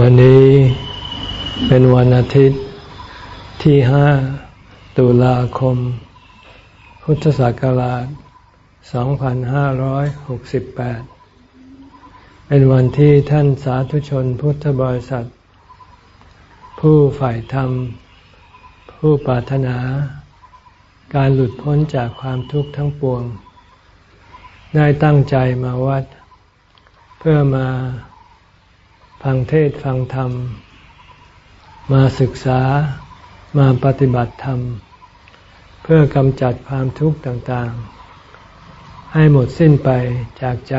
วันนี้เป็นวันอาทิตย์ที่ห้าตุลาคม พุทธศักราช 2568 เป็นวันที่ท่านสาธุชนพุทธบริษัท ผู้ฝ่ายธรรม ผู้ปรารถนา การหลุดพ้นจากความทุกข์ทั้งปวง ได้ตั้งใจมาวัด เพื่อมา ฟังเทศฟังธรรม มาศึกษามาปฏิบัติธรรม เพื่อกำจัดความทุกข์ต่างๆ ให้หมดสิ้นไปจากใจ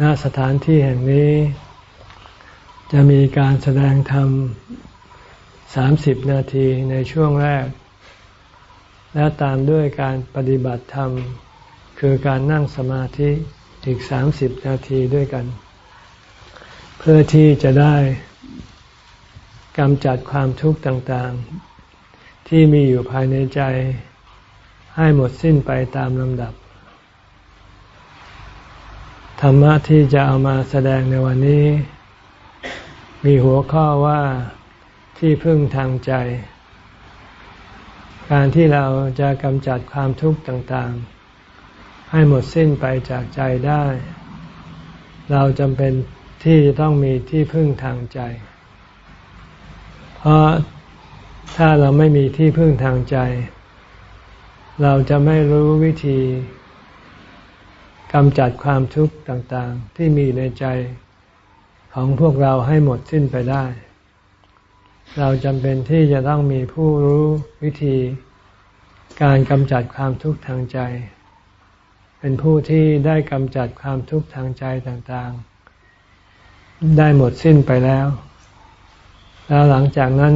ณสถานที่แห่งนี้ จะมีการแสดงธรรมสามสิบนาทีในช่วงแรก และตามด้วยการปฏิบัติธรรม คือการนั่งสมาธิอีกสามสิบนาทีด้วยกัน พื่อที่จะได้กำจัดความทุกข์ต่างๆ ที่มีอยู่ภายในใจให้หมดสิ้นไปตามลำดับ ธรรมะที่จะเอามาแสดงในวันนี้ มีหัวข้อว่าที่พึ่งทางใจ การที่เราจะกำจัดความทุกข์ต่างๆ ให้หมดสิ้นไปจากใจได้ เราจำเป็น ที่จะต้องมีที่พึ่งทางใจ เพราะถ้าเราไม่มีที่พึ่งทางใจ เราจะไม่รู้วิธีกำจัดความทุกข์ต่างๆ ที่มีในใจของพวกเราให้หมดสิ้นไปได้ เราจำเป็นที่จะต้องมีผู้รู้วิธีการกำจัดความทุกข์ทางใจ เป็นผู้ที่ได้กำจัดความทุกข์ทางใจต่างๆ ได้หมดสิ้นไปแล้ว แล้วหลังจากนั้น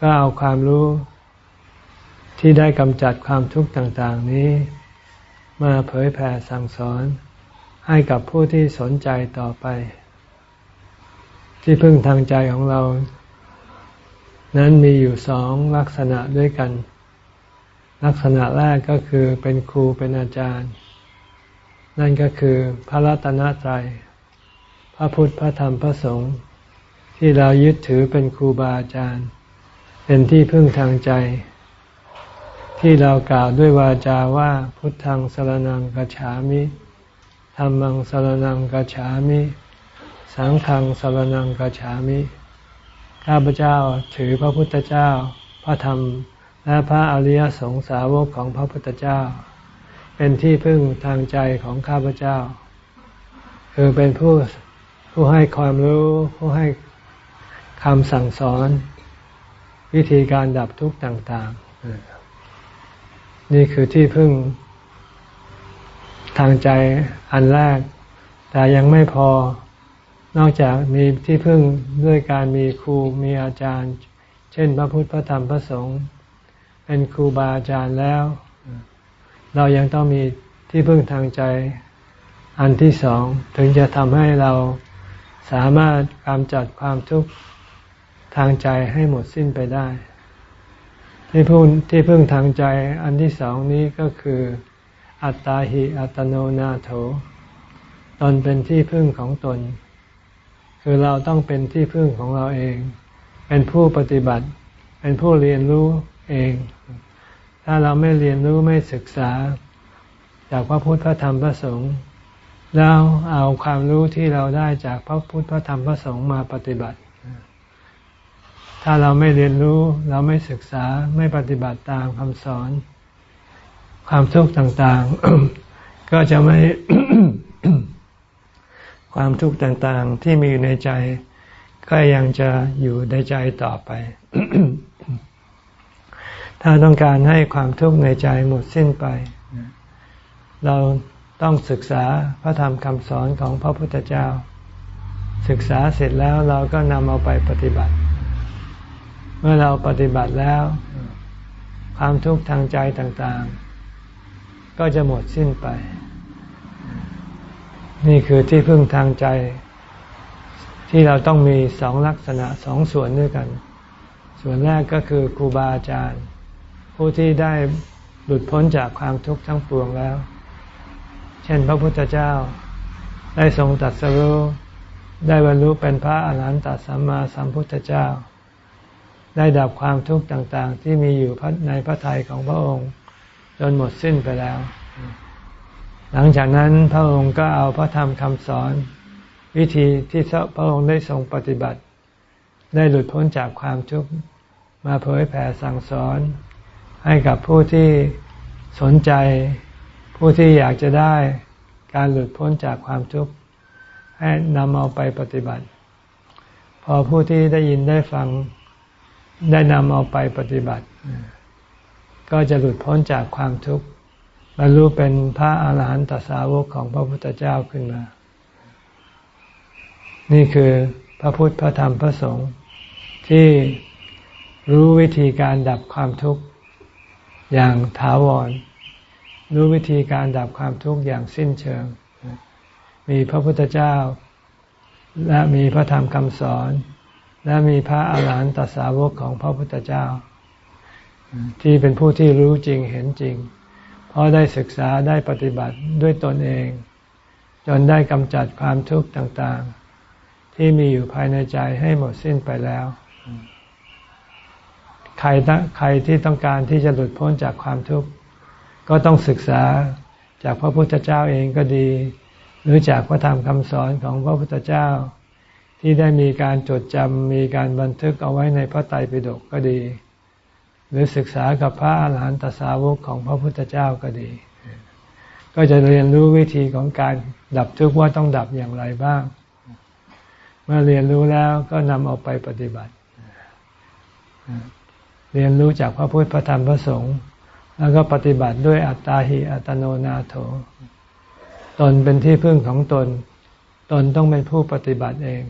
ก็เอาความรู้ที่ได้กำจัดความทุกข์ต่างๆนี้ มาเผยแผ่สั่งสอน ให้กับผู้ที่สนใจต่อไป ที่พึ่งทางใจของเรา นั้นมีอยู่สองลักษณะด้วยกัน ลักษณะแรกก็คือเป็นครูเป็นอาจารย์ นั่นก็คือพระรัตนตรัย ระพุทธพระธรรมพระสงฆ์ที่เรายึดถือเป็นครูบาอาจารย์ เป็นที่พึ่งทางใจ ที่เรากล่าวด้วยวาจาว่าพุทธังสรนังกัจฉามิธรรมังสรนังกัจฉามิ สังฆังสรนังกัจฉามิ ข้าพเจ้าถือพระพุทธเจ้า พระธรรม และพระอริยสงสาวกของพระพุทธเจ้า เป็นที่พึ่งทางใจของข้าพเจ้า คือเป็นผู้ ผู้ให้ความรู้ผู้ให้คำสั่งสอน วิธีการดับทุกข์ต่าง ๆ นี่คือที่พึ่งทางใจอันแรก แต่ยังไม่พอนอกจากมีที่พึ่งด้วยการมีครูมีอาจารย์ เช่นพระพุทธพระธรรมพระสงฆ์เป็นครูบาอาจารย์แล้ว เรายังต้องมีที่พึ่งทางใจอันที่สองถึงจะทำให้เรา สามารถกำจัดความทุกข์ทางใจให้หมดสิ้นไปได้ ที่พึ่งที่พึ่งทางใจอันที่สองนี้ก็คือ อัตตาหิอัตโนนาโถ ตนเป็นที่พึ่งของตน คือเราต้องเป็นที่พึ่งของเราเอง เป็นผู้ปฏิบัติ เป็นผู้เรียนรู้เอง ถ้าเราไม่เรียนรู้ไม่ศึกษา จากพระพุทธพระธรรมพระสงฆ์ แล้วเอาความรู้ที่เราได้จากพระพุทธพระธรรมพระสงฆ์มาปฏิบัติ ถ้าเราไม่เรียนรู้เราไม่ศึกษาไม่ปฏิบัติตามคำสอน ความทุกข์ต่างๆ ก็จะไม่ความทุกข์ต่างๆ ที่มีอยู่ในใจ ก็ยังจะอยู่ในใจต่อไป ถ้าต้องการให้ความทุกข์ในใจหมดสิ้นไป เรา ต้องศึกษาพระธรรมคำสอนของพระพุทธเจ้า ศึกษาเสร็จแล้วเราก็นำเอาไปปฏิบัติ เมื่อเราปฏิบัติแล้ว ความทุกข์ทางใจต่างๆ ก็จะหมดสิ้นไป นี่คือที่พึ่งทางใจ ที่เราต้องมีสองลักษณะสองส่วนด้วยกัน ส่วนแรกก็คือครูบาอาจารย์ ผู้ที่ได้หลุดพ้นจากความทุกข์ทั้งปวงแล้ว เช่นพระพุทธเจ้า ได้ทรงตัดสรู้ได้บรรลุเป็นพระอรหันตสัมมาสัมพุทธเจ้า ได้ดับความทุกข์ต่างๆ ที่มีอยู่ในพระทัยของพระองค์ จนหมดสิ้นไปแล้ว หลังจากนั้นพระองค์ก็เอาพระธรรมคำสอน วิธีที่พระองค์ได้ทรงปฏิบัติ ได้หลุดพ้นจากความทุกข์มาเผยแผ่สั่งสอนให้กับผู้ที่สนใจ ผู้ที่อยากจะได้การหลุดพ้นจากความทุกข์ให้นำเอาไปปฏิบัติ พอผู้ที่ได้ยินได้ฟังได้นำเอาไปปฏิบัติ ก็จะหลุดพ้นจากความทุกข์บรรลุเป็นพระอาหารหันตสาวกของพระพุทธเจ้าขึ้นมา นี่คือพระพุทธพระธรรมพระสงฆ์ที่รู้วิธีการดับความทุกข์อย่างถาวร รู้วิธีการดับความทุกข์อย่างสิ้นเชิง มีพระพุทธเจ้า และมีพระธรรมคำสอน และมีพระอาหารหันตสาวกของพระพุทธเจ้า ที่เป็นผู้ที่รู้จริงเห็นจริง เพราะได้ศึกษาได้ปฏิบัติด้วยตนเอง จนได้กำจัดความทุกข์ต่างๆ ที่มีอยู่ภายในใจให้หมดสิ้นไปแล้วใครใครที่ต้องการที่จะหลุดพ้นจากความทุกข์ ก็ต้องศึกษาจากพระพุทธเจ้าเองก็ดี หรือจากพระธรรมคำสอนของพระพุทธเจ้า ที่ได้มีการจดจำมีการบันทึกเอาไว้ในพระไตรปิฎกก็ดี หรือศึกษากับพระอาหารหันตสาวกของพระพุทธเจ้าก็ดี ก็จะเรียนรู้วิธีของการดับทุกข์ว่าต้องดับอย่างไรบ้าง เมื่อเรียนรู้แล้วก็นำเอาไปปฏิบัติ เรียนรู้จากพระพุทธพระธรรมพระสงฆ์ แล้วก็ปฏิบัติด้วยอัตตาหิอัตโนนาโถ ตนเป็นที่พึ่งของตน ตนต้องเป็นผู้ปฏิบัติเอง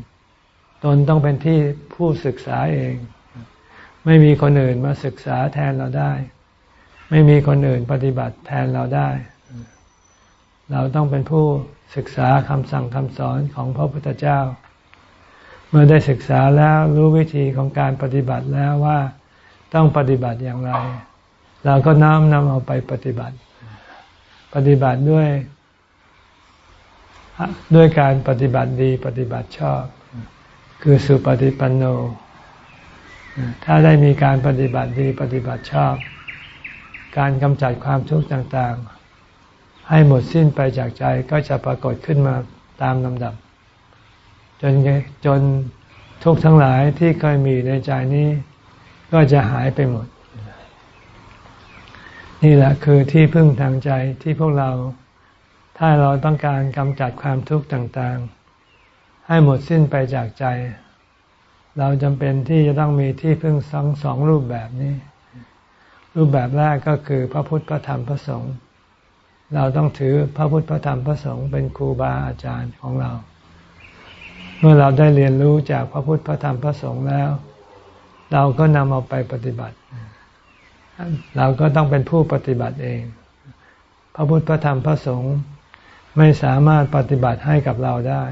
ตนต้องเป็นที่ผู้ศึกษาเอง ไม่มีคนอื่นมาศึกษาแทนเราได้ ไม่มีคนอื่นปฏิบัติแทนเราได้ เราต้องเป็นผู้ศึกษาคำสั่งคำสอนของพระพุทธเจ้า เมื่อได้ศึกษาแล้วรู้วิธีของการปฏิบัติแล้วว่าต้องปฏิบัติอย่างไร เราก็น้อมนำเอาไปปฏิบัติ ปฏิบัติด้วย ด้วยการปฏิบัติดีปฏิบัติชอบ คือสุปฏิปันโน ถ้าได้มีการปฏิบัติดีปฏิบัติชอบ การกำจัดความทุกข์ต่างๆ ให้หมดสิ้นไปจากใจก็จะปรากฏขึ้นมาตามลำดับ จนจนทุกทั้งหลายที่เคยมีในใจนี้ ก็จะหายไปหมด นี่แหละคือที่พึ่งทางใจที่พวกเรา ถ้าเราต้องการกำจัดความทุกข์ต่างๆ ให้หมดสิ้นไปจากใจ เราจำเป็นที่จะต้องมีที่พึ่งสองสองรูปแบบนี้ รูปแบบแรกก็คือพระพุทธพระธรรมพระสงฆ์เราต้องถือพระพุทธพระธรรมพระสงฆ์เป็นครูบาอาจารย์ของเรา เมื่อเราได้เรียนรู้จากพระพุทธพระธรรมพระสงฆ์แล้ว เราก็นำเอาไปปฏิบัติเเราก็ต้องเป็นผู้ปฏิบัติเอง พระพุทธพระธรรมพระสงฆ์ไม่สามารถปฏิบัติให้กับเราได้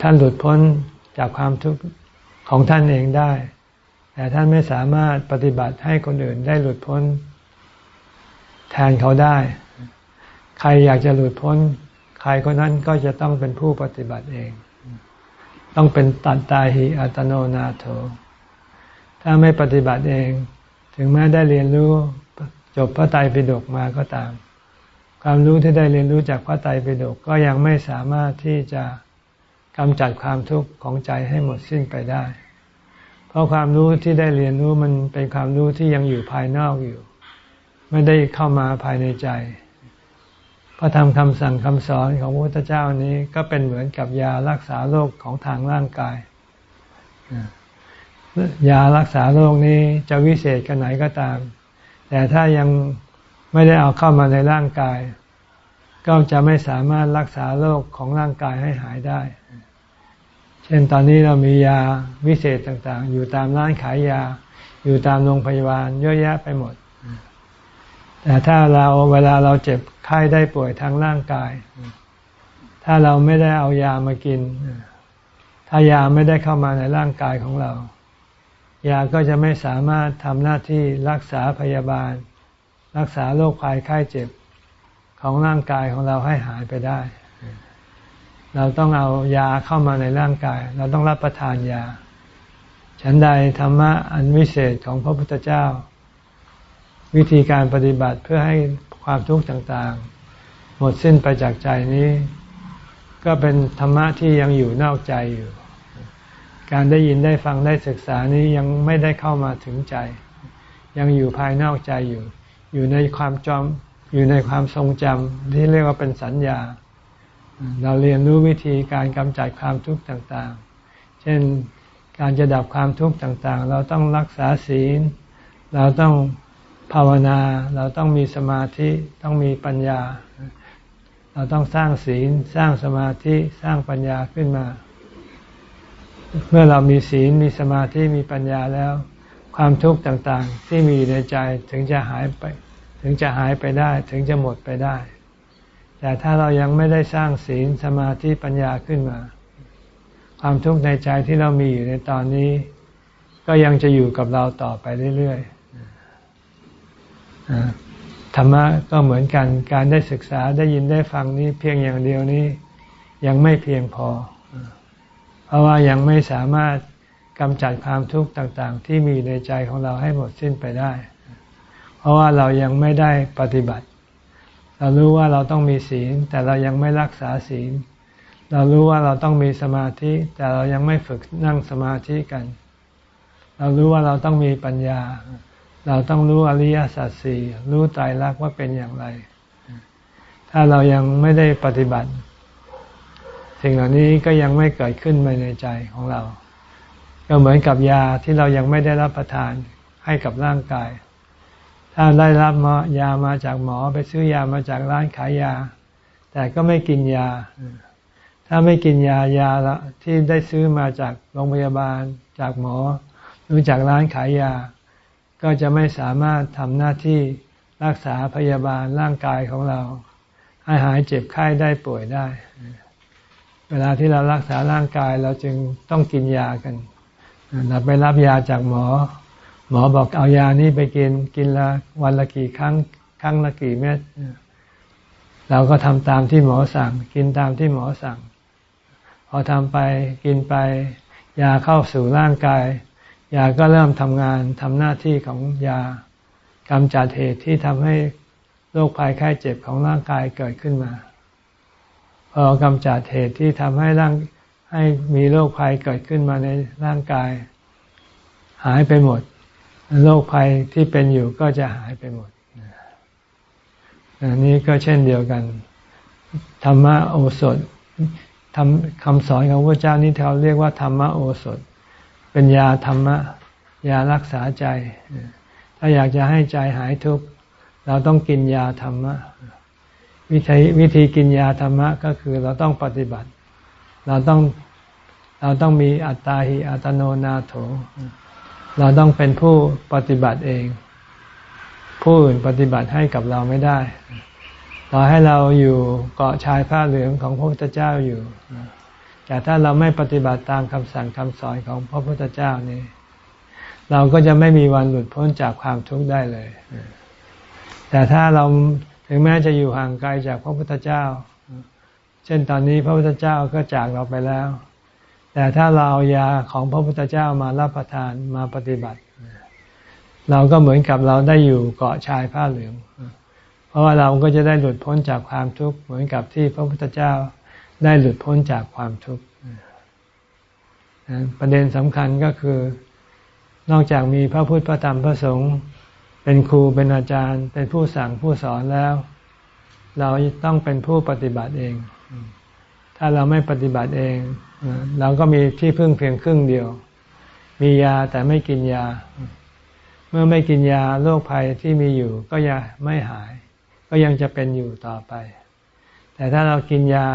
ท่านหลุดพ้นจากความทุกข์ของท่านเองได้ แต่ท่านไม่สามารถปฏิบัติให้คนอื่นได้หลุดพ้น แทนเขาได้ ใครอยากจะหลุดพ้น ใครคนนั้นก็จะต้องเป็นผู้ปฏิบัติเอง ต้องเป็นตันตาหิอัตโนนาโถ ถ้าไม่ปฏิบัติเอง ถึงแม้ได้เรียนรู้จบพระไตรปิฎกมาก็ตาม ความรู้ที่ได้เรียนรู้จากพระไตรปิฎกก็ยังไม่สามารถที่จะกำจัดความทุกข์ของใจให้หมดสิ้นไปได้ เพราะความรู้ที่ได้เรียนรู้มันเป็นความรู้ที่ยังอยู่ภายนอกอยู่ ไม่ได้เข้ามาภายในใจพระธรรมคำสั่งคำสอนของพระพุทธเจ้านี้ก็เป็นเหมือนกับยารักษาโรคของทางร่างกาย ยารักษาโรคนี้จะวิเศษกันไหนก็ตาม แต่ถ้ายังไม่ได้เอาเข้ามาในร่างกาย ก็จะไม่สามารถรักษาโรคของร่างกายให้หายได้ เช่นตอนนี้เรามียาวิเศษต่างๆ อยู่ตามร้านขายยา อยู่ตามโรงพยาบาลเยอะแยะไปหมด แต่ถ้าเราเวลาเราเจ็บไข้ได้ป่วยทางร่างกาย ถ้าเราไม่ได้เอายามากิน ถ้ายาไม่ได้เข้ามาในร่างกายของเรา ยาก็จะไม่สามารถทำหน้าที่รักษาพยาบาล รักษาโรคภัยไข้เจ็บของร่างกายของเราให้หายไปได้ เราต้องเอายาเข้ามาในร่างกาย เราต้องรับประทานยา ฉันใดธรรมะอันวิเศษของพระพุทธเจ้า วิธีการปฏิบัติเพื่อให้ความทุกข์ต่างๆ หมดสิ้นไปจากใจนี้ ก็เป็นธรรมะที่ยังอยู่นอกใจอยู่ การได้ยินได้ฟังได้ศึกษานี้ยังไม่ได้เข้ามาถึงใจ ยังอยู่ภายนอกใจอยู่ อยู่ในความจำอยู่ในความทรงจำที่เรียกว่าเป็นสัญญา เราเรียนรู้วิธีการกำจัดความทุกข์ต่างๆ เช่นการจะดับความทุกข์ต่างๆ เราต้องรักษาศีล เราต้องภาวนา เราต้องมีสมาธิ ต้องมีปัญญา เราต้องสร้างศีล สร้างสมาธิ สร้างปัญญาขึ้นมา เมื่อเรามีศีลมีสมาธิมีปัญญาแล้ว ความทุกข์ต่างๆ ที่มีในใจถึงจะหายไป ถึงจะหายไปได้ถึงจะหมดไปได้ แต่ถ้าเรายังไม่ได้สร้างศีลสมาธิปัญญาขึ้นมา ความทุกข์ในใจที่เรามีอยู่ในตอนนี้ ก็ยังจะอยู่กับเราต่อไปเรื่อยๆธรรมะก็เหมือนกันการได้ศึกษาได้ยินได้ฟังนี้เพียงอย่างเดียวนี้ ยังไม่เพียงพอ เพราะว่ายังไม่สามารถกำจัดความทุกข์ต่างๆ ที่มีในใจของเราให้หมดสิ้นไปได้ เพราะว่าเรายังไม่ได้ปฏิบัติ เรารู้ว่าเราต้องมีศีล แต่เรายังไม่รักษาศีล เรารู้ว่าเราต้องมีสมาธิ แต่เรายังไม่ฝึกนั่งสมาธิกัน เรารู้ว่าเราต้องมีปัญญา เราต้องรู้อริยสัจสี่รู้ใจรักว่าเป็นอย่างไร ถ้าเรายังไม่ได้ปฏิบัติ สิ่งเหล่านี้ก็ยังไม่เกิดขึ้นในใจของเรา ก็เหมือนกับยาที่เรายังไม่ได้รับประทานให้กับร่างกาย ถ้าได้รับยามาจากหมอไปซื้อยามาจากร้านขายยา แต่ก็ไม่กินยา ถ้าไม่กินยายาละที่ได้ซื้อมาจากโรงพยาบาลจากหมอ หรือจากร้านขายยา ก็จะไม่สามารถทำหน้าที่รักษาพยาบาลร่างกายของเรา ให้หายเจ็บไข้ได้ป่วยได้ เวลาที่เรารักษาร่างกายเราจึงต้องกินยากันเราไปรับยาจากหมอ หมอบอกเอายานี้ไปกินกินละวันละกี่ครั้งครั้งละกี่เม็ดเราก็ทำตามที่หมอสั่ง กินตามที่หมอสั่ง พอทำไปกินไป ยาเข้าสู่ร่างกาย ยาก็เริ่มทำงานทำหน้าที่ของยากำจัดเหตุที่ทำให้โรคภัยไข้เจ็บของร่างกายเกิดขึ้นมา พอกำจัดเหตุที่ทำให้ร่างให้มีโรคภัยเกิดขึ้นมาในร่างกาย หายไปหมด โรคภัยที่เป็นอยู่ก็จะหายไปหมดอันนี้ก็เช่นเดียวกัน ธรรมโอสถทำคำสอนของพระเจ้านี่เขาเรียกว่าธรรมโอสถ เป็นยาธรรมะ ยารักษาใจ ถ้าอยากจะให้ใจหายทุกข์เราต้องกินยาธรรมะ วิธีวิธีกินยาธรรมะก็คือเราต้องปฏิบัติ เราต้องเราต้องมีอัตตาหิอัตโนนาโถ เราต้องเป็นผู้ปฏิบัติเอง ผู้อื่นปฏิบัติให้กับเราไม่ได้ต่อให้เราอยู่เกาะชายผ้าเหลืองของพระพุทธเจ้าอยู่ แต่ถ้าเราไม่ปฏิบัติตามคำสั่งคำสอนของพระพุทธเจ้านี่เราก็จะไม่มีวันหลุดพ้นจากความทุกข์ได้เลย แต่ถ้าเรา ถึงแม้จะอยู่ห่างไกลจากพระพุทธเจ้า เช่นตอนนี้พระพุทธเจ้าก็จากเราไปแล้ว แต่ถ้าเราเอายาของพระพุทธเจ้ามารับประทานมาปฏิบัติ เราก็เหมือนกับเราได้อยู่เกาะชายผ้าเหลือง เพราะว่าเราก็จะได้หลุดพ้นจากความทุกข์เหมือนกับที่พระพุทธเจ้าได้หลุดพ้นจากความทุกข์ประเด็นสำคัญก็คือนอกจากมีพระพุทธพระธรรมพระสงฆ์ เป็นครูเป็นอาจารย์ เป็นผู้สั่งผู้สอนแล้ว เราต้องเป็นผู้ปฏิบัติเอง ถ้าเราไม่ปฏิบัติเอง เราก็มีที่พึ่งเพียงครึ่งเดียว มียาแต่ไม่กินยา เมื่อไม่กินยาโรคภัยที่มีอยู่ ก็ยังไม่หาย ก็ยังจะเป็นอยู่ต่อไป แต่ถ้าเรากินยา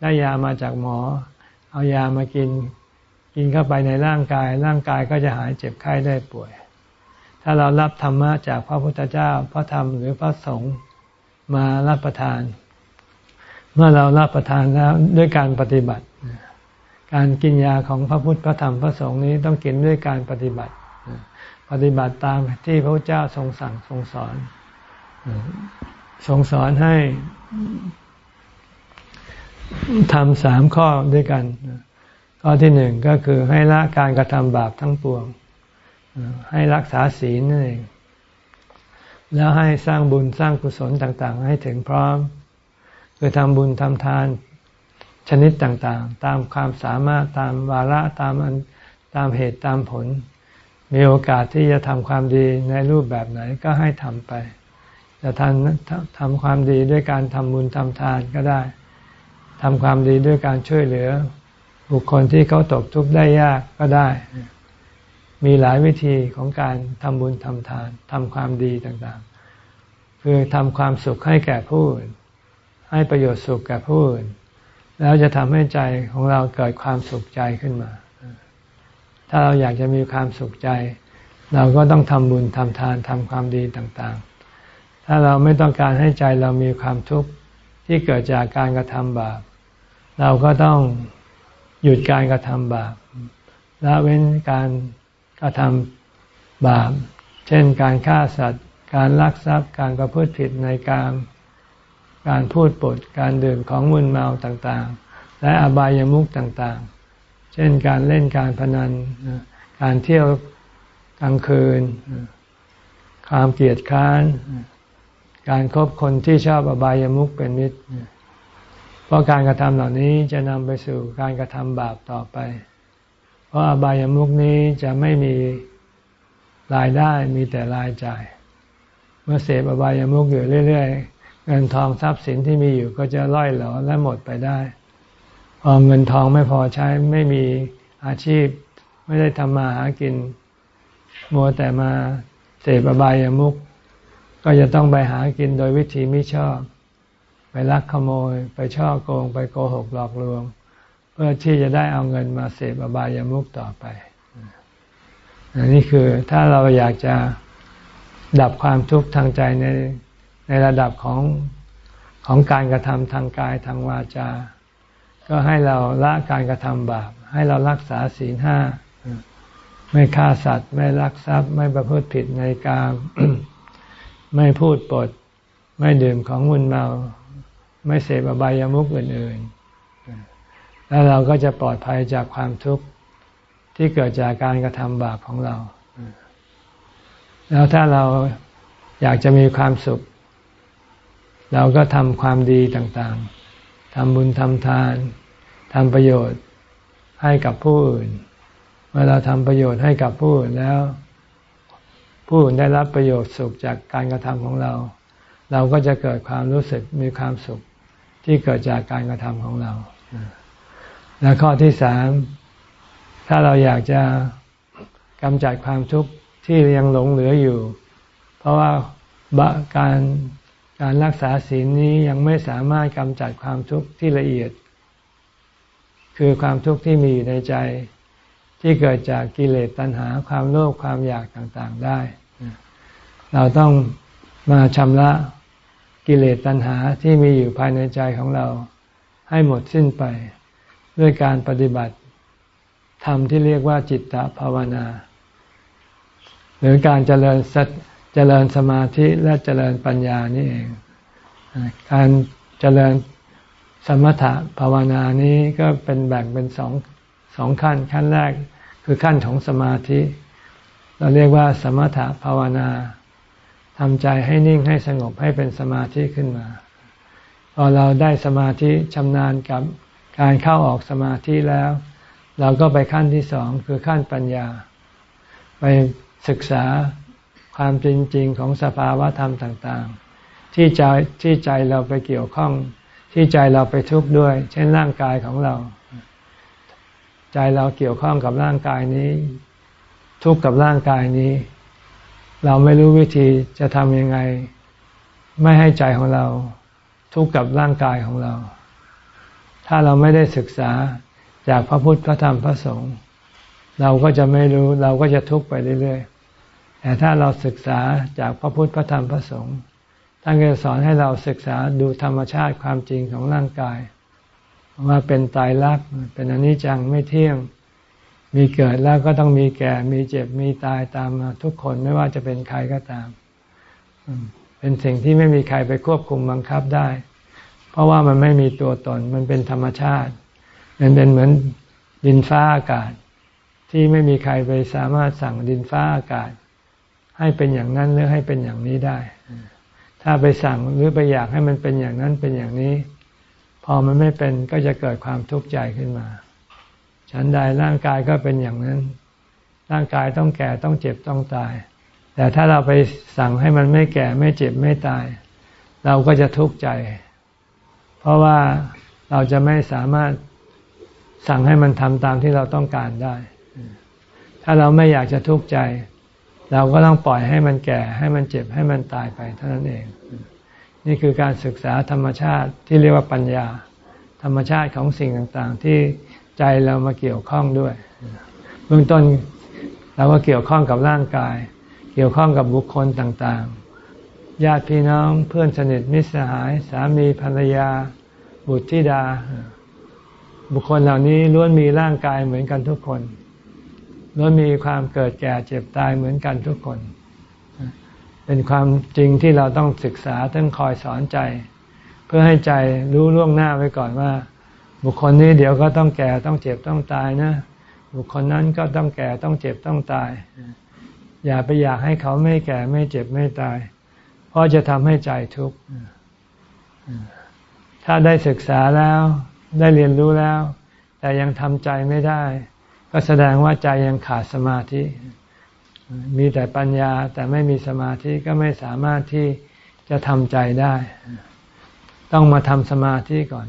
ได้ยามาจากหมอ เอายามากิน กินเข้าไปในร่างกาย ร่างกายก็จะหายเจ็บไข้ได้ป่วย ถ้าเรารับธรรมะจากพระพุทธเจ้า พระธรรมหรือพระสงฆ์มารับประทาน เมื่อเรารับประทานแล้วด้วยการปฏิบัติ การกินยาของพระพุทธพระธรรมพระสงฆ์นี้ต้องกินด้วยการปฏิบัติ ปฏิบัติตามที่พระพุทธเจ้าทรงสั่งทรงสอนทรงสอนให้ทำสามข้อด้วยกัน ข้อที่หนึ่งก็คือให้ละการกระทำบาปทั้งปวง ให้รักษาศีลนั่นเองแล้วให้สร้างบุญสร้างกุศลต่างๆ ให้ถึงพร้อม คือทำบุญทำทานชนิดต่างๆ ตามความสามารถตามวาระตามตามเหตุตามผล มีโอกาสที่จะทำความดีในรูปแบบไหนก็ให้ทำไปจะทำทำความดีด้วยการทำบุญทำทานก็ได้ทำความดีด้วยการช่วยเหลือ บุคคลที่เขาตกทุกข์ได้ยากก็ได้ มีหลายวิธีของการทำบุญทำทานทำความดีต่างๆ คือทำความสุขให้แก่ผู้อื่น ให้ประโยชน์สุขแก่ผู้อื่น แล้วจะทำให้ใจของเราเกิดความสุขใจขึ้นมา ถ้าเราอยากจะมีความสุขใจ เราก็ต้องทำบุญทำทานทำความดีต่างๆ ถ้าเราไม่ต้องการให้ใจเรามีความทุกข์ที่เกิดจากการกระทำบาป เราก็ต้องหยุดการกระทำบาปละเว้นการ กระทำบาป เช่นการฆ่าสัตว์ การลักทรัพย์ การประพฤติผิดในการการพูดปด การดื่มของมึนเมาต่างๆ และอบายามุขต่างๆ เช่นการเล่นการพนัน การเที่ยวกลางคืน ความเกลียดค้าน การครบคนที่ชอบอบายามุขเป็นมิตร เพราะการกระทำเหล่านี้จะนำไปสู่การกระทำบาปต่อไป เพราะอบายามุขนี้จะไม่มีรายได้มีแต่รายจ่าย เมื่อเสพอบายามุขอยู่เรื่อยๆ เงินทองทรัพย์สินที่มีอยู่ก็จะล่อยเหลอและหมดไปได้ พอเงินทองไม่พอใช้ไม่มีอาชีพ ไม่ได้ทำมาหากิน มัวแต่มาเสพอบายามุก ก็จะต้องไปหากินโดยวิธีไม่ชอบ ไปลักขโมย ไปช่อโกง ไปโกหกหลอกลวง พื่อที่จะได้เอาเงินมาเสพอบายามุกต่อไปอันนี้คือถ้าเราอยากจะดับความทุกข์ทางใจในในระดับของของการกระทำทางกายทางวาจา ก็ให้เราละการกระทำบาป ให้เรารักษาศีลห้า ไม่ฆ่าสัตว์ ไม่ลักทรัพย์ ไม่ประพฤติผิดในกาม ไม่พูดปด ไม่ดื่มของมุนเมา ไม่เสพอบายามุขอื่นๆ แล้วเราก็จะปลอดภัยจากความทุกข์ที่เกิดจากการกระทำบาปของเรา แล้วถ้าเราอยากจะมีความสุข เราก็ทำความดีต่างๆทำบุญทำทานทำประโยชน์ให้กับผู้อื่น เมื่อเราทำประโยชน์ให้กับผู้อื่นแล้ว ผู้อื่นได้รับประโยชน์สุขจากการกระทำของเรา เราก็จะเกิดความรู้สึกมีความสุขที่เกิดจากการกระทำของเรา และข้อที่สามถ้าเราอยากจะกำจัดความทุกข์ที่ยังหลงเหลืออยู่ เพราะว่าการการรักษาศีลนี้ยังไม่สามารถกำจัดความทุกข์ที่ละเอียด คือความทุกข์ที่มีอยู่ในใจ ที่เกิดจากกิเลสตัณหาความโลภความอยากต่างๆได้ เราต้องมาชำระกิเลสตัณหาที่มีอยู่ภายในใจของเราให้หมดสิ้นไป ด้วยการปฏิบัติธรรมที่เรียกว่าจิตตภาวนา หรือการเจริญสเจริญสมาธิและเจริญปัญญานี่เอง การเจริญสมถะภาวนานี้ก็เป็นแบ่งเป็นสองสองขั้นขั้นแรกคือขั้นของสมาธิ เราเรียกว่าสมถะภาวนาทำใจให้นิ่งให้สงบให้เป็นสมาธิขึ้นมา พอเราได้สมาธิชำนาญกับ การเข้าออกสมาธิแล้ว เราก็ไปขั้นที่สองคือขั้นปัญญา ไปศึกษาความจริง ๆ ของสภาวะธรรมต่าง ๆ ที่ใจที่ใจเราไปเกี่ยวข้อง ที่ใจเราไปทุกข์ด้วย เช่นร่างกายของเรา ใจเราเกี่ยวข้องกับร่างกายนี้ ทุกข์กับร่างกายนี้ เราไม่รู้วิธีจะทำยังไง ไม่ให้ใจของเรา ทุกข์กับร่างกายของเรา ถ้าเราไม่ได้ศึกษาจากพระพุทธพระธรรมพระสงฆ์เราก็จะไม่รู้เราก็จะทุกข์ไปเรื่อยๆ แต่ถ้าเราศึกษาจากพระพุทธพระธรรมพระสงฆ์ท่านก็สอนให้เราศึกษาดูธรรมชาติความจริงของร่างกาย ว่าเป็นตายรักเป็นอนิจจังไม่เที่ยงมีเกิดแล้วก็ต้องมีแก่ มีเจ็บ มีตายตามมาทุกคนไม่ว่าจะเป็นใครก็ตาม เป็นสิ่งที่ไม่มีใครไปควบคุมบังคับได้ เพราะว่ามันไม่มีตัวตน มันเป็นธรรมชาติ มันเป็นเหมือนดินฟ้าอากาศ ที่ไม่มีใครไปสามารถสั่งดินฟ้าอากาศ ให้เป็นอย่างนั้นหรือให้เป็นอย่างนี้ได้ ถ้าไปสั่งหรือไปอยากให้มันเป็นอย่างนั้นเป็นอย่างนี้ พอมันไม่เป็นก็จะเกิดความทุกข์ใจขึ้นมา ฉันใดร่างกายก็เป็นอย่างนั้น ร่างกายต้องแก่ต้องเจ็บต้องตายแต่ถ้าเราไปสั่งให้มันไม่แก่ไม่เจ็บไม่ตาย เราก็จะทุกข์ใจ เพราะว่าเราจะไม่สามารถสั่งให้มันทำตามที่เราต้องการได้ ถ้าเราไม่อยากจะทุกข์ใจ เราก็ต้องปล่อยให้มันแก่ ให้มันเจ็บให้มันตายไปเท่านั้นเอง นี่คือการศึกษาธรรมชาติที่เรียกว่าปัญญา ธรรมชาติของสิ่งต่างๆ ที่ใจเรามาเกี่ยวข้องด้วย เบื้องต้นเราก็เกี่ยวข้องกับร่างกาย เกี่ยวข้องกับบุคคลต่างๆ ญาติพี่น้องเพื่อนสนิทมิตรสหายสามีภรรยา บุตรธิดา บุคคลเหล่านี้ล้วนมีร่างกายเหมือนกันทุกคนล้วนมีความเกิดแก่เจ็บตายเหมือนกันทุกคน เป็นความจริงที่เราต้องศึกษาต้องคอยสอนใจ เพื่อให้ใจรู้ล่วงหน้าไว้ก่อนว่า บุคคลนี้เดี๋ยวก็ต้องแก่ต้องเจ็บต้องตายนะ บุคคลนั้นก็ต้องแก่ต้องเจ็บต้องตาย อย่าไปอยากให้เขาไม่แก่ไม่เจ็บไม่ตาย ราะจะทำให้ใจทุกข์ถ้าได้ศึกษาแล้วได้เรียนรู้แล้ว แต่ยังทำใจไม่ได้ ก็แสดงว่าใจยังขาดสมาธิ มีแต่ปัญญาแต่ไม่มีสมาธิก็ไม่สามารถที่จะทำใจได้ ต้องมาทำสมาธิก่อน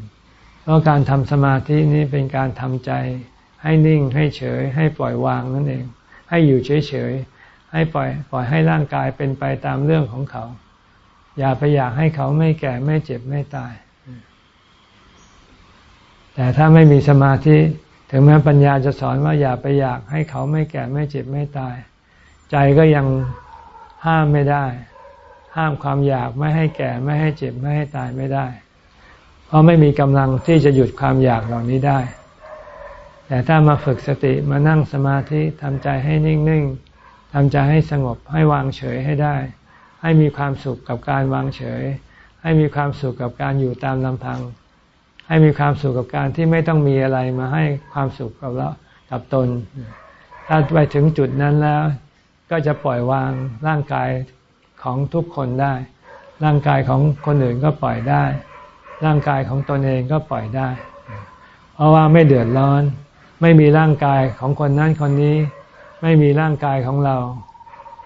เพราะการทำสมาธินี้เป็นการทำใจให้นิ่งให้เฉย ให้ปล่อยวางนั่นเอง ให้อยู่เฉยเฉยให้ปล่อยปล่อยให้ร่างกายเป็นไปตามเรื่องของเขา อย่าไปอยากให้เขาไม่แก่ไม่เจ็บไม่ตาย แต่ถ้าไม่มีสมาธิ ถึงแม้ปัญญาจะสอนว่าอย่าไปอยากให้เขาไม่แก่ไม่เจ็บไม่ตาย ใจก็ยังห้ามไม่ได้ ห้ามความอยากไม่ให้แก่ไม่ให้เจ็บไม่ให้ตายไม่ได้ เพราะไม่มีกำลังที่จะหยุดความอยากเหล่านี้ได้ แต่ถ้ามาฝึกสติมานั่งสมาธิทำใจให้นิ่ง ๆทำใจให้สงบให้วางเฉยให้ได้ ให้มีความสุขกับการวางเฉย ให้มีความสุขกับการอยู่ตามลำพัง ให้มีความสุขกับการที่ไม่ต้องมีอะไรมาให้ความสุขกับเรากับตน ถ้าไปถึงจุดนั้นแล้ว ก็จะปล่อยวางร่างกายของทุกคนได้ ร่างกายของคนอื่นก็ปล่อยได้ ร่างกายของตนเองก็ปล่อยได้ เพราะว่าไม่เดือดร้อน ไม่มีร่างกายของคนนั้นคนนี้ ไม่มีร่างกายของเรา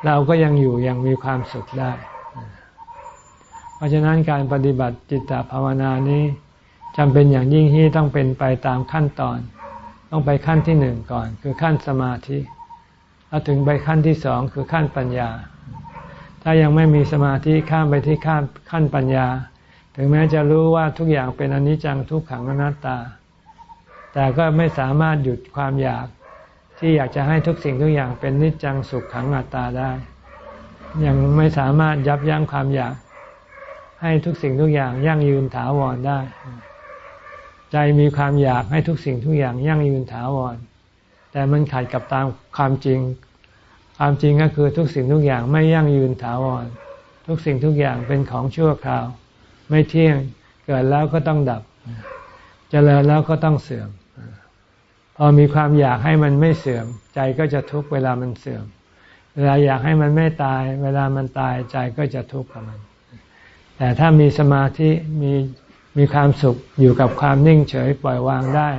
เราก็ยังอยู่ยังมีความสุขได้ เพราะฉะนั้นการปฏิบัติจิตตภาวนานี้จำเป็นอย่างยิ่งที่ต้องเป็นไปตามขั้นตอน ต้องไปขั้นที่หนึ่งก่อน คือขั้นสมาธิแล้วถึงไปขั้นที่สองคือขั้นปัญญา ถ้ายังไม่มีสมาธิข้ามไปที่ขั้นขั้นปัญญา ถึงแม้จะรู้ว่าทุกอย่างเป็นอนิจจังทุกขังอนัตตา แต่ก็ไม่สามารถหยุดความอยาก ที่อยากจะให้ทุกสิ่งทุกอย่างเป็นนิจจังสุขขังอัตตาได้ ยังไม่สามารถยับยั้งความอยากให้ทุกสิ่งทุกอย่างยั่งยืนถาวรได้ ใจมีความอยากให้ทุกสิ่งทุกอย่างยั่งยืนถาวร แต่มันขัดกับตามความจริง ความจริงก็คือทุกสิ่งทุกอย่างไม่ยั่งยืนถาวร ทุกสิ่งทุกอย่างเป็นของชั่วคราว ไม่เที่ยงเกิดแล้วก็ต้องดับเจริญแล้วก็ต้องเสื่อม พอมีความอยากให้มันไม่เสื่อม ใจก็จะทุกเวลามันเสื่อม เวลาอยากให้มันไม่ตาย เวลามันตายใจก็จะทุกข์กับมัน แต่ถ้ามีสมาธิมีมีความสุขอยู่กับความนิ่งเฉยปล่อยวางได้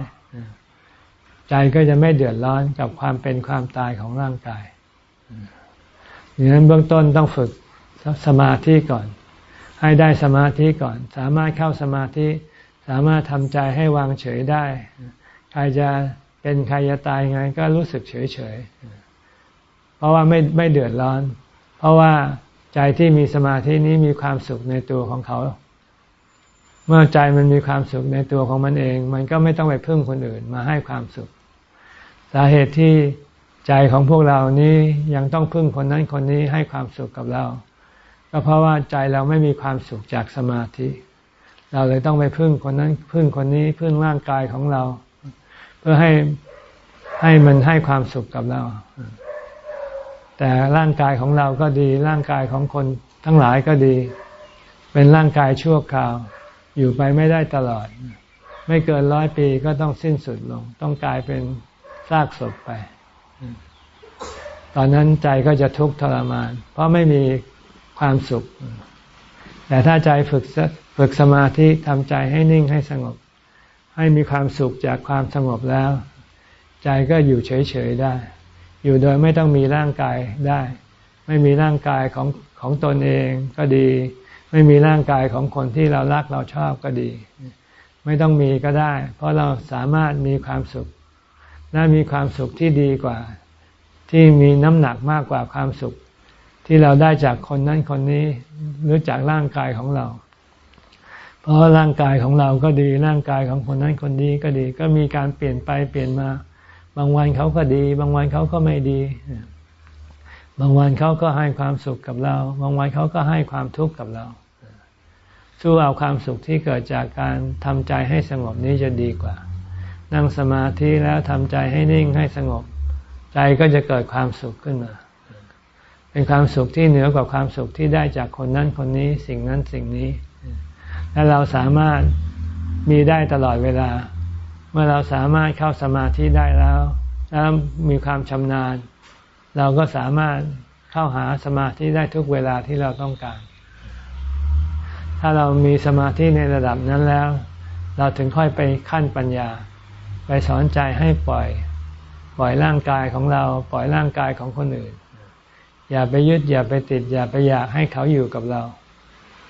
ใจก็จะไม่เดือดร้อนกับความเป็นความตายของร่างกายดังนั้นเบื้องต้นต้องฝึกสมาธิก่อน ให้ได้สมาธิก่อน สามารถเข้าสมาธิ สามารถทำใจให้วางเฉยได้ ใครจะ เป็นใครจะตายไงก็รู้สึกเฉยเฉยเพราะว่าไม่ไม่เดือดร้อน เพราะว่าใจที่มีสมาธินี้มีความสุขในตัวของเขา เมื่อใจมันมีความสุขในตัวของมันเอง มันก็ไม่ต้องไปพึ่งคนอื่นมาให้ความสุข สาเหตุที่ใจของพวกเรานี้ยังต้องพึ่งคนนั้นคนนี้ให้ความสุขกับเรา ก็เพราะว่าใจเราไม่มีความสุขจากสมาธิ เราเลยต้องไปพึ่งคนนั้นพึ่งคนนี้พึ่งร่างกายของเรา พื่อให้ให้มันให้ความสุขกับเรา แต่ร่างกายของเราก็ดี ร่างกายของคนทั้งหลายก็ดี เป็นร่างกายชั่วคราว อยู่ไปไม่ได้ตลอด ไม่เกินร้อยปีก็ต้องสิ้นสุดลง ต้องกลายเป็นซากศพไป ตอนนั้นใจก็จะทุกข์ทรมาน เพราะไม่มีความสุข แต่ถ้าใจฝึกฝึกสมาธิทำใจให้นิ่งให้สงบ ให้มีความสุขจากความสงบแล้ว ใจก็อยู่เฉยๆได้ อยู่โดยไม่ต้องมีร่างกายได้ ไม่มีร่างกายของของตนเองก็ดี ไม่มีร่างกายของคนที่เรารักเราชอบก็ดี ไม่ต้องมีก็ได้ เพราะเราสามารถมีความสุขและมีความสุขที่ดีกว่า ที่มีน้ำหนักมากกว่าความสุข ที่เราได้จากคนนั้นคนนี้หรือจากร่างกายของเรา เพราะร่างกายของเราก็ดีร่างกายของคนนั้นคนนี้ก็ดี ก็มีการเปลี่ยนไปเปลี่ยนมา บางวันเขาก็ดี บางวันเขาก็ไม่ดี บางวันเขาก็ให้ความสุขกับเรา บางวันเขาก็ให้ความทุกข์กับเรา สู้เอาความสุขที่เกิดจากการทำใจให้สงบนี้จะดีกว่า นั่งสมาธิแล้วทำใจให้นิ่งให้สงบ ใจก็จะเกิดความสุขขึ้นมา เป็นความสุขที่เหนือกว่าความสุขที่ได้จากคนนั้นคนนี้ สิ่งนั้นสิ่งนี้ และเราสามารถมีได้ตลอดเวลา เมื่อเราสามารถเข้าสมาธิได้แล้วแล้วมีความชำนาญ เราก็สามารถเข้าหาสมาธิได้ทุกเวลาที่เราต้องการ ถ้าเรามีสมาธิในระดับนั้นแล้ว เราถึงค่อยไปขั้นปัญญา ไปสอนใจให้ปล่อย ปล่อยร่างกายของเรา ปล่อยร่างกายของคนอื่น อย่าไปยึดอย่าไปติด อย่าไปอยากให้เขาอยู่กับเรา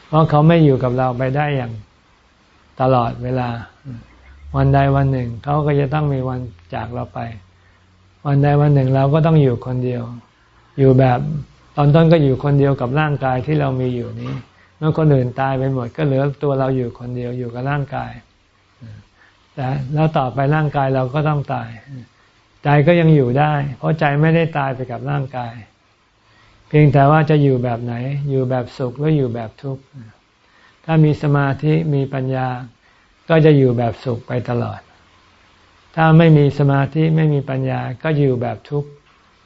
เพราะเขาไม่อยู่กับเราไปได้อย่างตลอดเวลา วันใดวันหนึ่ง เขาก็จะต้องมีวันจากเราไป วันใดวันหนึ่งเราก็ต้องอยู่คนเดียว อยู่แบบตอนต้นก็อยู่คนเดียวกับร่างกายที่เรามีอยู่นี้ เมื่อคนอื่นตายไปหมดก็เหลือตัวเราอยู่คนเดียวอยู่กับร่างกายแต่แล้วต่อไปร่างกายเราก็ต้องตาย ใจก็ยังอยู่ได้ เพราะใจไม่ได้ตายไปกับร่างกาย เพียงแต่ว่าจะอยู่แบบไหน อยู่แบบสุขหรืออยู่แบบทุกข์ ถ้ามีสมาธิมีปัญญา ก็จะอยู่แบบสุขไปตลอด ถ้าไม่มีสมาธิไม่มีปัญญาก็อยู่แบบทุกข์